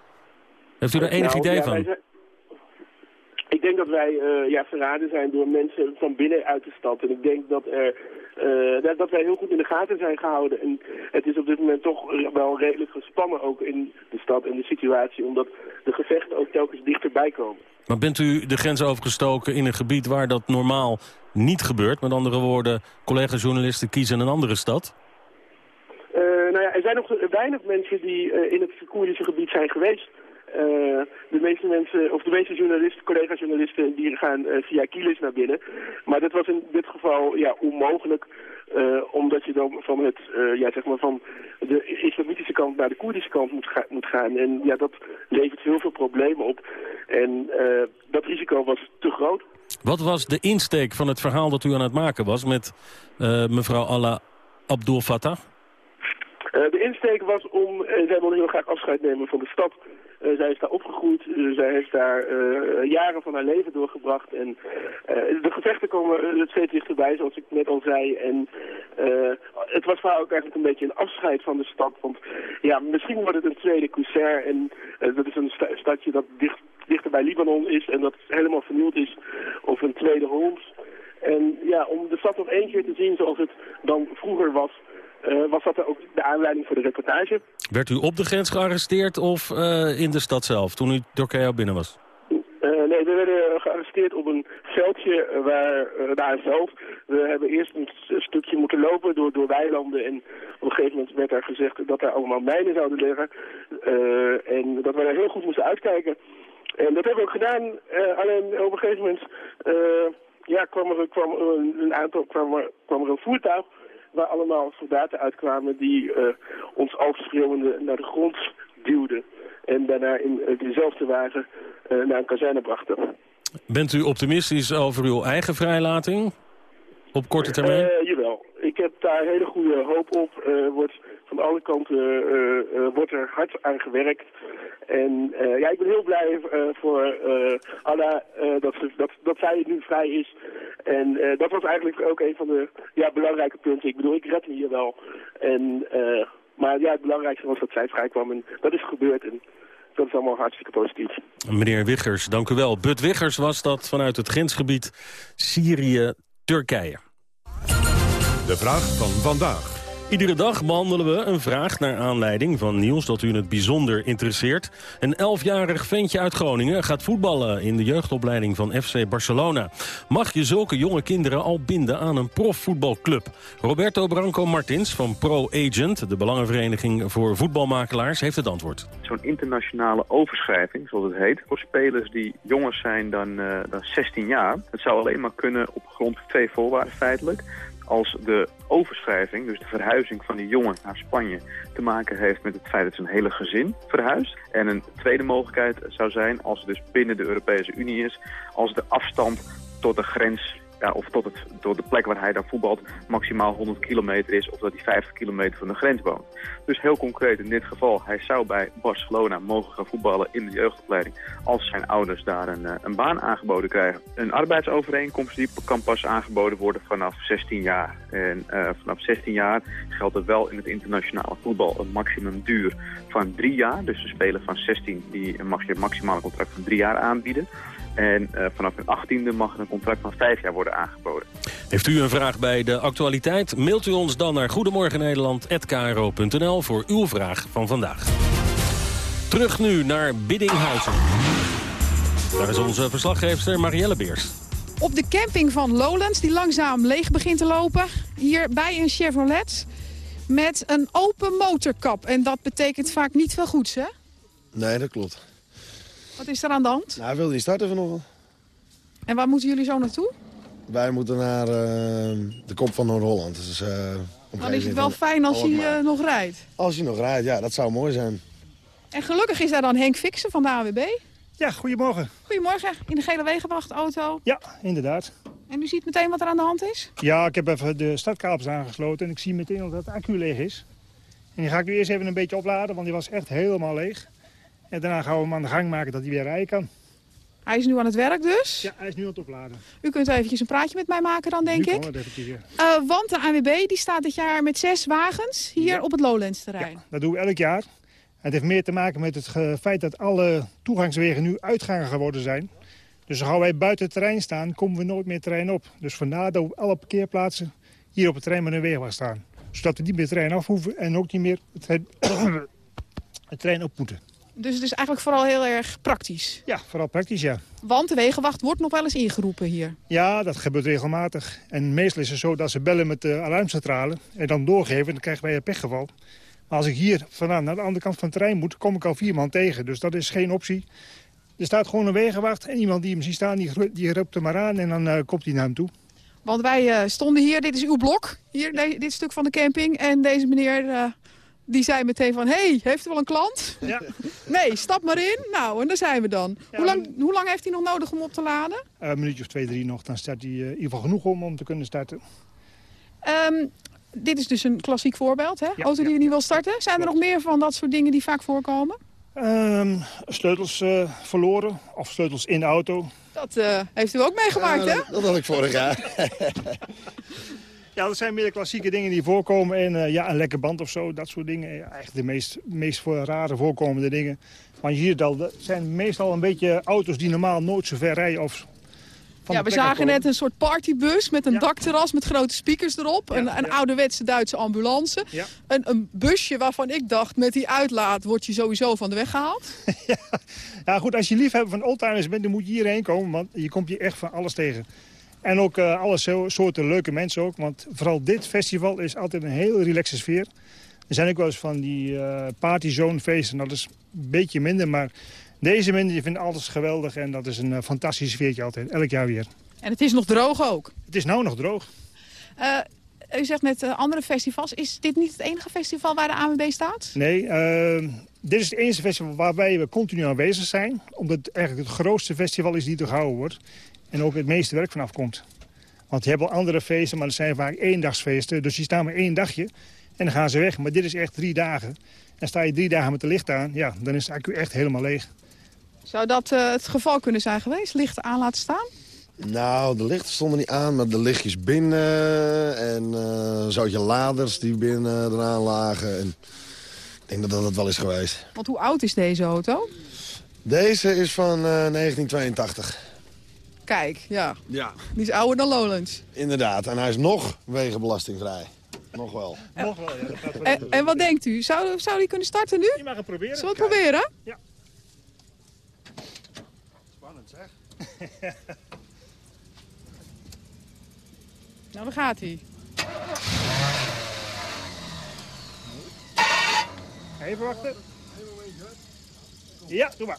Heeft u er enig nou, idee ja, van? Zijn... Ik denk dat wij uh, ja, verraden zijn door mensen van binnen uit de stad. En ik denk dat, er, uh, dat, wij heel goed in de gaten zijn gehouden. En het is op dit moment toch wel redelijk gespannen ook in de stad en de situatie. Omdat de gevechten ook telkens dichterbij komen. Maar bent u de grens overgestoken in een gebied waar dat normaal niet gebeurt? Met andere woorden, collega-journalisten kiezen een andere stad? Uh, nou ja, er zijn nog weinig mensen die in het Koerdische gebied zijn geweest. Uh, de meeste mensen, of de meeste journalisten, collega-journalisten, die gaan via Kilis naar binnen. Maar dat was in dit geval ja, onmogelijk, omdat je dan van, het, ja, zeg maar van de islamitische kant naar de Koerdische kant moet, ga moet gaan. En ja, dat levert heel veel problemen op. En dat risico was te groot. Wat was de insteek van het verhaal dat u aan het maken was met mevrouw Allah Abdul Fattah? De insteek was om, zij wilde heel graag afscheid nemen van de stad. Uh, zij is daar opgegroeid, zij heeft daar jaren van haar leven doorgebracht. En de gevechten komen steeds dichterbij, zoals ik net al zei. En het was voor haar ook eigenlijk een beetje een afscheid van de stad. Want ja, misschien wordt het een tweede Qusair. En dat is een sta stadje dat dicht, dichter bij Libanon is en dat helemaal vernieuwd is. Of een tweede Homs. En ja, om de stad nog één keer te zien zoals het dan vroeger was... Uh, was dat ook de aanleiding voor de reportage. Werd u op de grens gearresteerd of uh, in de stad zelf, toen u Turkije binnen was? Uh, nee, we werden gearresteerd op een veldje waar, daar zelf. We hebben eerst een stukje moeten lopen door, door weilanden. En op een gegeven moment werd daar gezegd dat daar allemaal mijnen zouden liggen. en dat we daar heel goed moesten uitkijken. En dat hebben we ook gedaan. alleen op een gegeven moment ja, kwam er, kwam een aantal kwam er, kwam er een voertuig waar allemaal soldaten uitkwamen die uh, ons afschreeuwende naar de grond duwden. En daarna in uh, dezelfde wagen uh, naar een kazerne brachten. Bent u optimistisch over uw eigen vrijlating? Op korte termijn? jawel. Ik heb daar hele goede hoop op. wordt van alle kanten wordt er hard aan gewerkt. En uh, ja, ik ben heel blij uh, voor uh, Anna dat, ze, dat, dat zij nu vrij is. En dat was eigenlijk ook een van de ja, belangrijke punten. Ik bedoel, ik red me hier wel. En, maar ja, het belangrijkste was dat zij vrij kwam. En dat is gebeurd. En dat is allemaal hartstikke positief. Meneer Wiggers, dank u wel. Bud Wiggers was dat vanuit het grensgebied Syrië-Turkije. De vraag van vandaag. Iedere dag behandelen we een vraag naar aanleiding van nieuws dat u in het bijzonder interesseert. Een elfjarig ventje uit Groningen gaat voetballen in de jeugdopleiding van FC Barcelona. Mag je zulke jonge kinderen al binden aan een profvoetbalclub? Roberto Branco Martins van Pro Agent, de belangenvereniging voor voetbalmakelaars, heeft het antwoord. Zo'n internationale overschrijving, zoals het heet, voor spelers die jonger zijn dan, uh, dan 16 jaar. Het zou alleen maar kunnen op grond van twee voorwaarden feitelijk als de overschrijving, dus de verhuizing van die jongen naar Spanje, te maken heeft met het feit dat zijn hele gezin verhuist. En een tweede mogelijkheid zou zijn, als het dus binnen de Europese Unie is, als de afstand tot de grens of tot, het, tot de plek waar hij dan voetbalt maximaal 100 kilometer is... of dat hij 50 kilometer van de grens woont. Dus heel concreet in dit geval, hij zou bij Barcelona mogen gaan voetballen in de jeugdopleiding... als zijn ouders daar een, een baan aangeboden krijgen. Een arbeidsovereenkomst die kan pas aangeboden worden vanaf 16 jaar. En uh, vanaf 16 jaar geldt er wel in het internationale voetbal een maximum duur van drie jaar. Dus een speler van 16 die mag je een maximale contract van drie jaar aanbieden... En uh, vanaf hun achttiende mag een contract van vijf jaar worden aangeboden. Heeft u een vraag bij de actualiteit? Mailt u ons dan naar goedemorgennederland.kro.nl voor uw vraag van vandaag. Terug nu naar Biddinghuizen. Daar is onze verslaggever Marielle Beers. Op de camping van Lowlands, die langzaam leeg begint te lopen. Hier bij een Chevrolet met een open motorkap. En dat betekent vaak niet veel goeds, hè? Nee, dat klopt. Wat is er aan de hand? Nou, hij wilde niet starten vanochtend. En waar moeten jullie zo naartoe? Wij moeten naar eh, de kop van Noord-Holland. Dus, eh, Dan is het wel fijn als hij eh, nog rijdt. Als hij nog rijdt, ja, dat zou mooi zijn. En gelukkig is daar dan Henk Fixen van de AWB. Ja, goedemorgen. Goedemorgen, in de gele wegenwachtauto. Ja, inderdaad. En u ziet meteen wat er aan de hand is? Ja, ik heb even de startkabels aangesloten en ik zie meteen dat de accu leeg is. En die ga ik nu eerst even een beetje opladen, want die was echt helemaal leeg. En daarna gaan we hem aan de gang maken dat hij weer rijden kan. Hij is nu aan het werk dus. Ja, hij is nu aan het opladen. U kunt eventjes een praatje met mij maken dan, denk nu ik. kan het eventjes weer. Eh, want de AWB die staat dit jaar met zes wagens hier op het Lowlands terrein. Dat doen we elk jaar. Het heeft meer te maken met het feit dat alle toegangswegen nu uitgangen geworden zijn. Dus als wij buiten het terrein staan, komen we nooit meer terrein op. Dus vandaar dat we alle parkeerplaatsen hier op het terrein met een wegenwacht staan. Zodat we niet meer het terrein af hoeven en ook niet meer het, trein- het terrein op moeten. Dus het is eigenlijk vooral heel erg praktisch. Ja, vooral praktisch, ja. Want de wegenwacht wordt nog wel eens ingeroepen hier. Ja, dat gebeurt regelmatig. En meestal is het zo dat ze bellen met de alarmcentrale en dan doorgeven. En dan krijgen wij een pechgeval. Maar als ik hier vandaan naar de andere kant van het terrein moet, kom ik al vier man tegen. Dus dat is geen optie. Er staat gewoon een wegenwacht en iemand die hem ziet staan, die, die roept hem maar aan en dan eh, komt hij naar hem toe. Want wij eh, stonden hier, dit is uw blok, hier, dit stuk van de camping. En deze meneer, eh, die zei meteen van, hey, heeft u wel een klant? Ja. nee, stap maar in. Nou, en daar zijn we dan. hoe, lang, hoe lang heeft hij nog nodig om op te laden? Eh, een minuutje of twee, drie nog, dan staat hij eh, in ieder geval genoeg om om te kunnen starten. Ehm, dit is dus een klassiek voorbeeld, hè? Auto die je niet wil starten. Zijn er nog meer van dat soort dingen die vaak voorkomen? Ehm, sleutels eh, verloren of sleutels in de auto. Dat eh, heeft u ook meegemaakt, hè? dat had ik vorig jaar. Ja, dat zijn meer de klassieke dingen die voorkomen. En eh, ja, een lekke band of zo, dat soort dingen. Eigenlijk de meest, meest rare voorkomende dingen. Want hier dat dat zijn meestal een beetje auto's die normaal nooit zo ver rijden. Of van ja, we zagen net een soort partybus met een dakterras met grote speakers erop. een een ouderwetse Duitse ambulance. Een, een busje waarvan ik dacht, met die uitlaat word je sowieso van de weg gehaald. Ja, goed, als je liefhebber van oldtimers bent, dan moet je hierheen komen. Want je komt hier echt van alles tegen. En ook eh, alle soorten leuke mensen ook. Want vooral dit festival is altijd een heel relaxe sfeer. Er zijn ook wel eens van die eh partyzone feesten. Dat is een beetje minder, maar deze mensen vinden alles geweldig. En dat is een eh, fantastisch sfeertje altijd, elk jaar weer. En het is nog droog ook. Het is nou nog droog. U zegt net eh, andere festivals. Is dit niet het enige festival waar de ANWB staat? Nee, dit is het enige festival waarbij we continu aanwezig zijn. Omdat het eigenlijk het grootste festival is die er gehouden wordt. En ook het meeste werk vanaf komt. Want je hebt wel andere feesten, maar dat zijn vaak eendagsfeesten. Dus die staan maar één dagje en dan gaan ze weg. Maar dit is echt drie dagen. En sta je drie dagen met de licht aan, ja, dan is de accu echt helemaal leeg. Zou dat eh, het geval kunnen zijn geweest? Lichten aan laten staan? Nou, de lichten stonden niet aan, maar de lichtjes binnen. En eh zoutje laders die binnen eraan lagen. En ik denk dat dat het wel is geweest. Want hoe oud is deze auto? Deze is van eh, 1982. Kijk, ja. Ja. Die is ouder dan Lowlands. Inderdaad, en hij is nog wegenbelastingvrij. Nog wel. Nog wel, ja. Dat gaat wel En, en wat denkt u? Zou, zou die kunnen starten nu? Je mag het proberen. Zullen we het proberen? Ja. Spannend zeg. Nou, daar gaat hij. Even wachten. Ja, doe maar.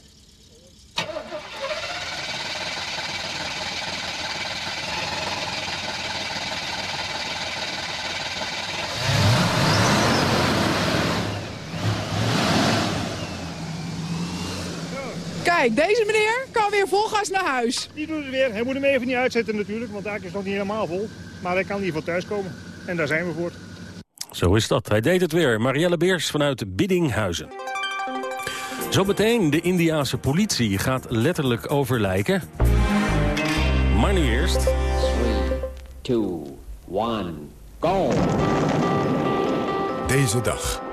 Kijk, deze meneer kan weer vol gas naar huis. Die doet het weer. Hij moet hem even niet uitzetten natuurlijk, want de is nog niet helemaal vol. Maar hij kan in ieder geval thuiskomen. En daar zijn we voor. Zo is dat. Hij deed het weer. Marielle Beers vanuit Biddinghuizen. Zometeen, de Indiaanse politie gaat letterlijk over lijken. Maar nu eerst... 3, 2, 1, go! Deze dag.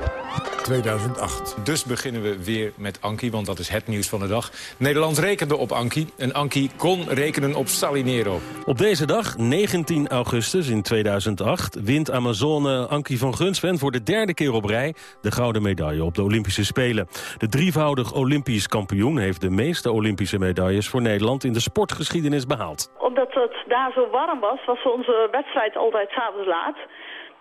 2008. Dus beginnen we weer met Anki, want dat is het nieuws van de dag. Nederland rekende op Anki en Anki kon rekenen op Salinero. Op deze dag, 19 augustus in 2008, wint Amazone Ankie van Gunsven voor de derde keer op rij de gouden medaille op de Olympische Spelen. De drievoudig Olympisch kampioen heeft de meeste Olympische medailles voor Nederland in de sportgeschiedenis behaald. Omdat het daar zo warm was, was onze wedstrijd altijd s'avonds laat.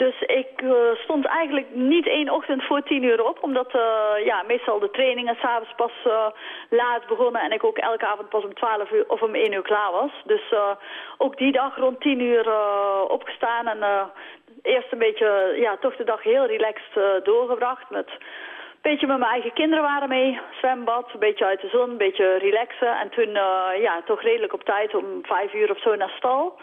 Dus ik eh, stond eigenlijk niet één ochtend voor tien uur op. Omdat eh, ja, meestal de trainingen s'avonds pas eh, laat begonnen. En ik ook elke avond pas om twaalf uur of om één uur klaar was. Dus ook die dag rond tien uur opgestaan. En eerst een beetje, ja, toch de dag heel relaxed doorgebracht. Met een beetje met mijn eigen kinderen waren mee. Zwembad, een beetje uit de zon, een beetje relaxen. En toen ja, toch redelijk op tijd om vijf uur of zo naar stal.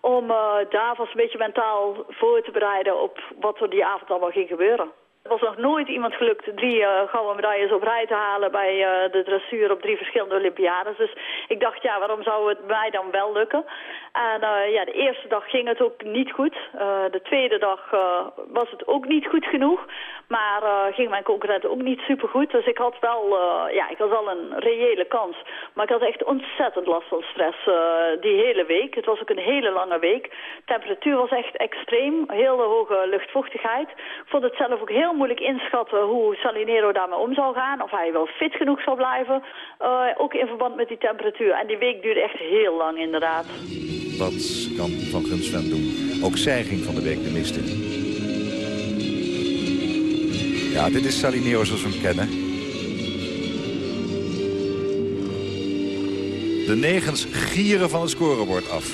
Om uh, daar vast een beetje mentaal voor te bereiden op wat er die avond allemaal ging gebeuren. Er was nog nooit iemand gelukt drie uh, gouden medailles op rij te halen bij uh, de dressuur op drie verschillende Olympiades. Dus ik dacht, ja, waarom zou het mij dan wel lukken? En uh, ja, de eerste dag ging het ook niet goed. de tweede dag was het ook niet goed genoeg. Maar ging mijn concurrenten ook niet super goed. Dus ik had wel, ja, ik had wel een reële kans. Maar ik had echt ontzettend last van stress die hele week. Het was ook een hele lange week. De temperatuur was echt extreem. Heel hoge luchtvochtigheid. Ik vond het zelf ook heel moeilijk inschatten hoe Salinero daarmee om zou gaan. Of hij wel fit genoeg zou blijven. Uh, ook in verband met die temperatuur. En die week duurde echt heel lang inderdaad. Wat kan Van Gunsven doen? Ook zij ging van de week de mist. Ja, dit is Salinero zoals we hem kennen. De negens gieren van het scorebord af.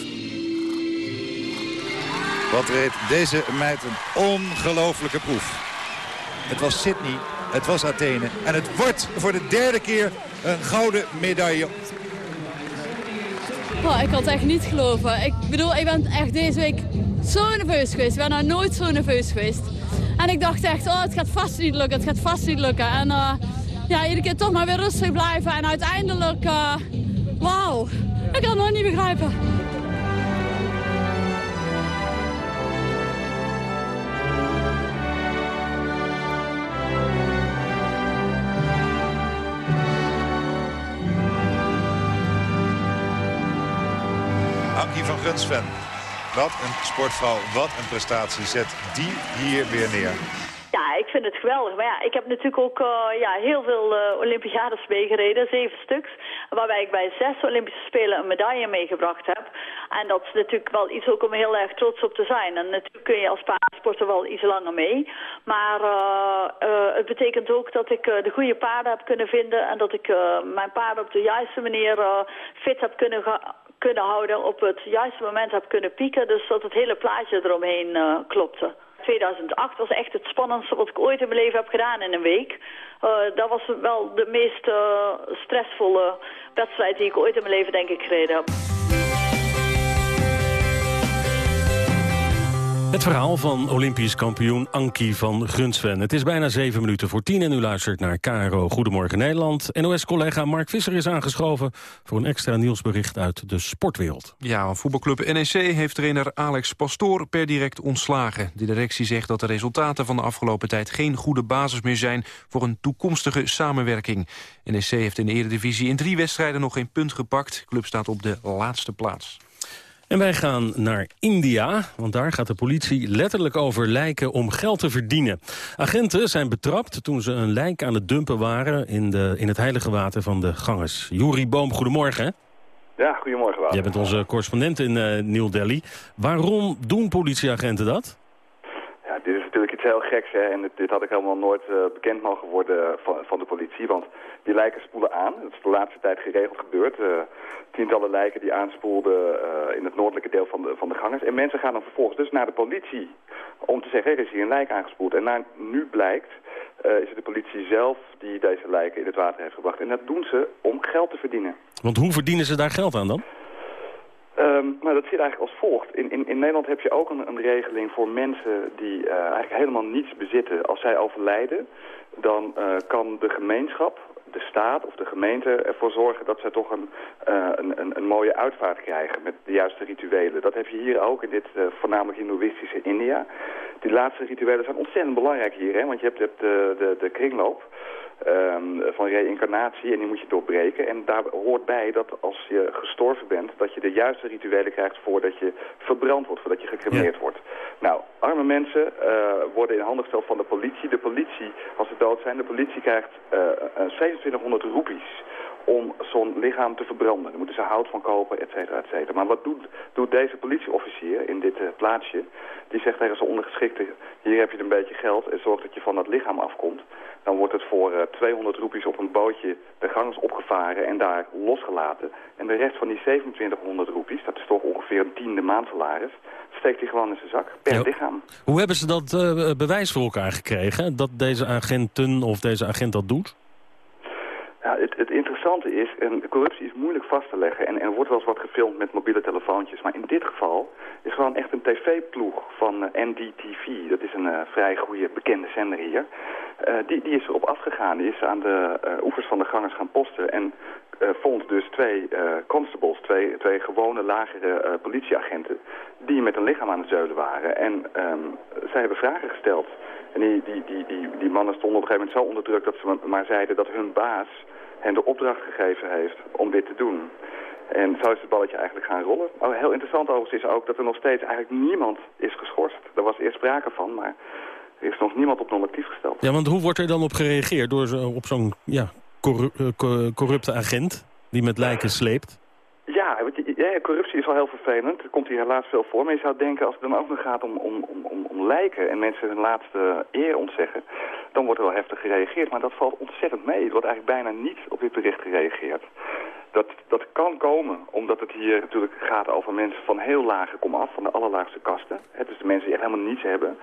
Wat reed deze meid een ongelofelijke proef. Het was Sydney, het was Athene. En het wordt voor de derde keer een gouden medaille. Oh, ik kan het echt niet geloven. Ik bedoel, ik ben echt deze week zo nerveus geweest. Ik ben nooit zo nerveus geweest. En ik dacht echt, oh, het gaat vast niet lukken, het gaat vast niet lukken. En uh, ja, iedere keer toch maar weer rustig blijven. En uiteindelijk, uh, wauw, ik kan het nog niet begrijpen. Gunsven. Wat een sportvrouw, wat een prestatie. Zet die hier weer neer. Ja, ik vind het geweldig. Maar ja, ik heb natuurlijk ook uh, ja, heel veel uh, Olympiades meegereden, zeven stuks. Waarbij ik bij zes Olympische Spelen een medaille meegebracht heb. En dat is natuurlijk wel iets ook om heel erg trots op te zijn. En natuurlijk kun je als paardensporter wel iets langer mee. Maar uh, het betekent ook dat ik de goede paarden heb kunnen vinden. En dat ik mijn paarden op de juiste manier fit heb kunnen kunnen houden, op het juiste moment heb kunnen pieken. Dus dat het hele plaatje eromheen uh, klopte. 2008 was echt het spannendste wat ik ooit in mijn leven heb gedaan in een week. Uh, dat was wel de meest uh, stressvolle wedstrijd die ik ooit in mijn leven denk ik gereden heb. Het verhaal van Olympisch kampioen Ankie van Gunsven. Het is bijna zeven minuten voor tien en u luistert naar KRO Goedemorgen Nederland. NOS-collega Mark Visser is aangeschoven voor een extra nieuwsbericht uit de sportwereld. Ja, voetbalclub NEC heeft trainer Alex Pastoor per direct ontslagen. De directie zegt dat de resultaten van de afgelopen tijd geen goede basis meer zijn voor een toekomstige samenwerking. NEC heeft in de Eredivisie in drie wedstrijden nog geen punt gepakt. De club staat op de laatste plaats. En wij gaan naar India, want daar gaat de politie letterlijk over lijken om geld te verdienen. Agenten zijn betrapt toen ze een lijk aan het dumpen waren in, de, in het heilige water van de Ganges. Juri Boom, goedemorgen. Ja, goedemorgen. Wouter. Jij bent onze correspondent in uh, New Delhi. Waarom doen politieagenten dat? Ja, dit is natuurlijk iets heel geks, hè. En dit, dit had ik helemaal nooit uh, bekend mogen worden van, van de politie, want die lijken spoelen aan. Dat is de laatste tijd geregeld gebeurd. Uh, tientallen lijken die aanspoelden uh, in het noordelijke deel van de, van de gangers. En mensen gaan dan vervolgens dus naar de politie om te zeggen, er is hier een lijk aangespoeld. En naar nu blijkt, uh, is het de politie zelf die deze lijken in het water heeft gebracht. En dat doen ze om geld te verdienen. Want hoe verdienen ze daar geld aan dan? Um, nou, dat zit eigenlijk als volgt. In, in, in Nederland heb je ook een, een regeling voor mensen die uh, eigenlijk helemaal niets bezitten. Als zij overlijden, dan uh, kan de gemeenschap de staat of de gemeente ervoor zorgen dat zij toch een, uh, een, een, een, mooie uitvaart krijgen met de juiste rituelen. Dat heb je hier ook in dit uh, voornamelijk hindoeïstische India. Die laatste rituelen zijn ontzettend belangrijk hier, hè, want je hebt, je hebt de, de, de kringloop. Um, van reïncarnatie en die moet je doorbreken. En daar hoort bij dat als je gestorven bent, dat je de juiste rituelen krijgt voordat je verbrand wordt, voordat je gecremeerd wordt. Nou, arme mensen uh, worden in handen gesteld van de politie. De politie, als ze dood zijn, de politie krijgt uh, 2700 roepies om zo'n lichaam te verbranden. Daar moeten ze hout van kopen, et cetera, et cetera. Maar wat doet, doet deze politieofficier in dit uh, plaatsje? Die zegt tegen zijn ondergeschikte, hier heb je een beetje geld en zorg dat je van dat lichaam afkomt. Dan wordt het voor uh, 200 roepies op een bootje de gangers opgevaren en daar losgelaten. En de rest van die 2700 roepies, dat is toch ongeveer een tiende maandsalaris, steekt hij gewoon in zijn zak, per Ja. lichaam. Hoe hebben ze dat eh, bewijs voor elkaar gekregen? Dat deze agenten of deze agent dat doet? Ja, het, het is, en corruptie is moeilijk vast te leggen en er wordt wel eens wat gefilmd met mobiele telefoontjes. Maar in dit geval is gewoon echt een tv-ploeg van eh, NDTV, dat is een eh, vrij goede bekende zender hier. Eh, die, die is erop afgegaan, is aan de eh, oevers van de gangers gaan posten en vond dus twee constables, twee, twee gewone lagere politieagenten, die met een lichaam aan het zeulen waren. En ehm, zij hebben vragen gesteld. En die, die, die, die, die mannen stonden op een gegeven moment zo onder druk dat ze maar zeiden dat hun baas hen de opdracht gegeven heeft om dit te doen. En zo is het balletje eigenlijk gaan rollen. Oh, heel interessant overigens is ook dat er nog steeds eigenlijk niemand is geschorst. Er was eerst sprake van, maar er is nog niemand op normatief gesteld. Ja, want hoe wordt er dan op gereageerd door op zo'n ja, eh, co- corrupte agent die met lijken sleept? Corruptie is wel heel vervelend. Er komt hier helaas veel voor. Maar je zou denken, als het dan ook nog gaat om, om, om, om, lijken en mensen hun laatste eer ontzeggen, dan wordt er wel heftig gereageerd. Maar dat valt ontzettend mee. Er wordt eigenlijk bijna niet op dit bericht gereageerd. Dat, dat kan komen, omdat het hier natuurlijk gaat over mensen van heel lage komaf, van de allerlaagste kasten. Het dus de mensen die echt helemaal niets hebben.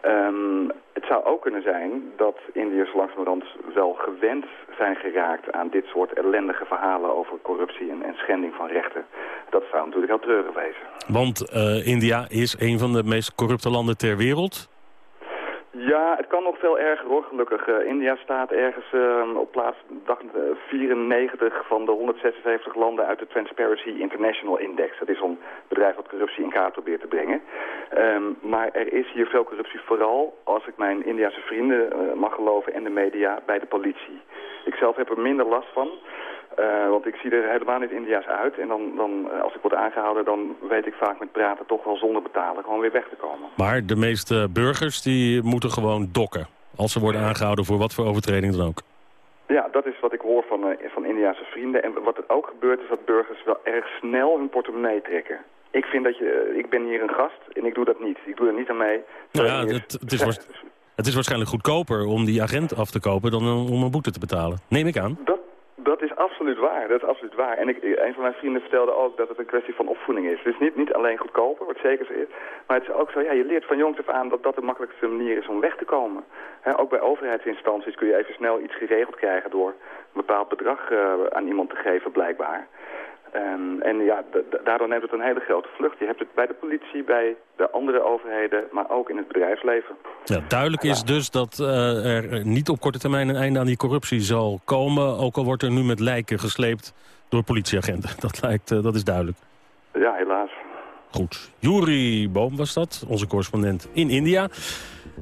Ehm, het zou ook kunnen zijn dat Indiërs langzamerhand wel gewend zijn geraakt aan dit soort ellendige verhalen over corruptie en, en schending van rechten. Dat zou natuurlijk heel treurig wezen. Want eh, India is een van de meest corrupte landen ter wereld. Ja, het kan nog veel erger hoor, gelukkig. Eh, India staat ergens eh, op plaats eh, 94 van de 176 landen uit de Transparency International Index. Dat is zo'n bedrijf dat corruptie in kaart probeert te brengen. Ehm, maar er is hier veel corruptie, vooral als ik mijn Indiase vrienden eh, mag geloven en de media bij de politie. Ik zelf heb er minder last van. Eh, want ik zie er helemaal niet India's uit. En dan, dan, eh, als ik word aangehouden, dan weet ik vaak met praten toch wel zonder betalen gewoon weer weg te komen. Maar de meeste burgers die moeten gewoon dokken. Als ze worden aangehouden voor wat voor overtreding dan ook. Ja, dat is wat ik hoor van, eh, van Indiase vrienden. En wat er ook gebeurt is dat burgers wel erg snel hun portemonnee trekken. Ik vind dat je, ik ben hier een gast en ik doe dat niet. Ik doe er niet aan mee. Nou ja, het, het, is het is waarschijnlijk goedkoper om die agent af te kopen dan om een boete te betalen. Neem ik aan. Dat, dat is absoluut waar. Dat is absoluut waar. En ik, een van mijn vrienden vertelde ook dat het een kwestie van opvoeding is. Dus niet, niet alleen goedkoper, wat zeker is. Maar het is ook zo, ja, je leert van jongs af aan dat dat de makkelijkste manier is om weg te komen. Ook bij overheidsinstanties kun je even snel iets geregeld krijgen door een bepaald bedrag eh, aan iemand te geven, blijkbaar. Ehm, en ja, daardoor neemt het een hele grote vlucht. Je hebt het bij de politie, bij de andere overheden, maar ook in het bedrijfsleven. Ja, duidelijk is dus dat eh, er niet op korte termijn een einde aan die corruptie zal komen. Ook al wordt er nu met lijken gesleept door politieagenten. Dat, lijkt, eh, dat is duidelijk. Ja, helaas. Goed. Juri Boom was dat, onze correspondent in India.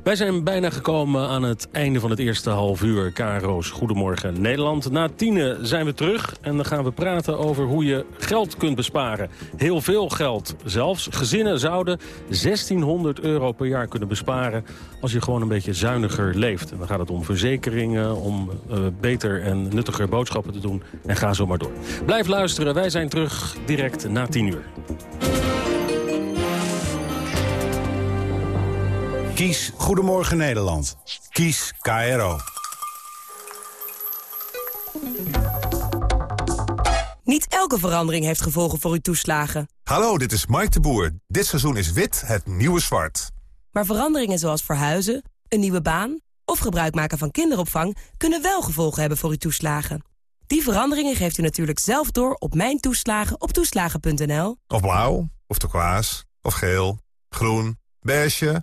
Wij zijn bijna gekomen aan het einde van het eerste half uur. Karo's Goedemorgen Nederland. Na tienen zijn we terug en dan gaan we praten over hoe je geld kunt besparen. Heel veel geld zelfs. Gezinnen zouden 1600 euro per jaar kunnen besparen... als je gewoon een beetje zuiniger leeft. Dan gaat het om verzekeringen, om eh, beter en nuttiger boodschappen te doen. En ga zo maar door. Blijf luisteren, wij zijn terug direct na 10 uur. Kies Goedemorgen Nederland. Kies KRO. Niet elke verandering heeft gevolgen voor uw toeslagen. Hallo, dit is Mike de Boer. Dit seizoen is wit het nieuwe zwart. Maar veranderingen zoals verhuizen, een nieuwe baan... of gebruik maken van kinderopvang... kunnen wel gevolgen hebben voor uw toeslagen. Die veranderingen geeft u natuurlijk zelf door op Mijn Toeslagen op toeslagen.nl. Of blauw, of turquoise, of geel, groen, beige.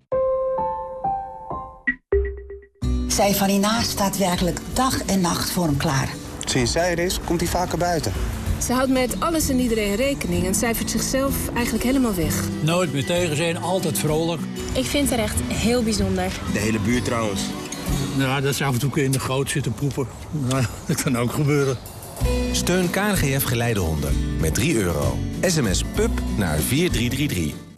Zij van Ina staat werkelijk dag en nacht voor hem klaar. Sinds zij er is, komt hij vaker buiten. Ze houdt met alles en iedereen rekening en cijfert zichzelf eigenlijk helemaal weg. Nooit meer tegen zijn, altijd vrolijk. Ik vind haar echt heel bijzonder. De hele buurt trouwens. Ja, dat ze af en toe in de goot zitten poepen. Nou, dat kan ook gebeuren. Steun KNGF Geleidehonden met 3 euro. SMS PUB naar 4333.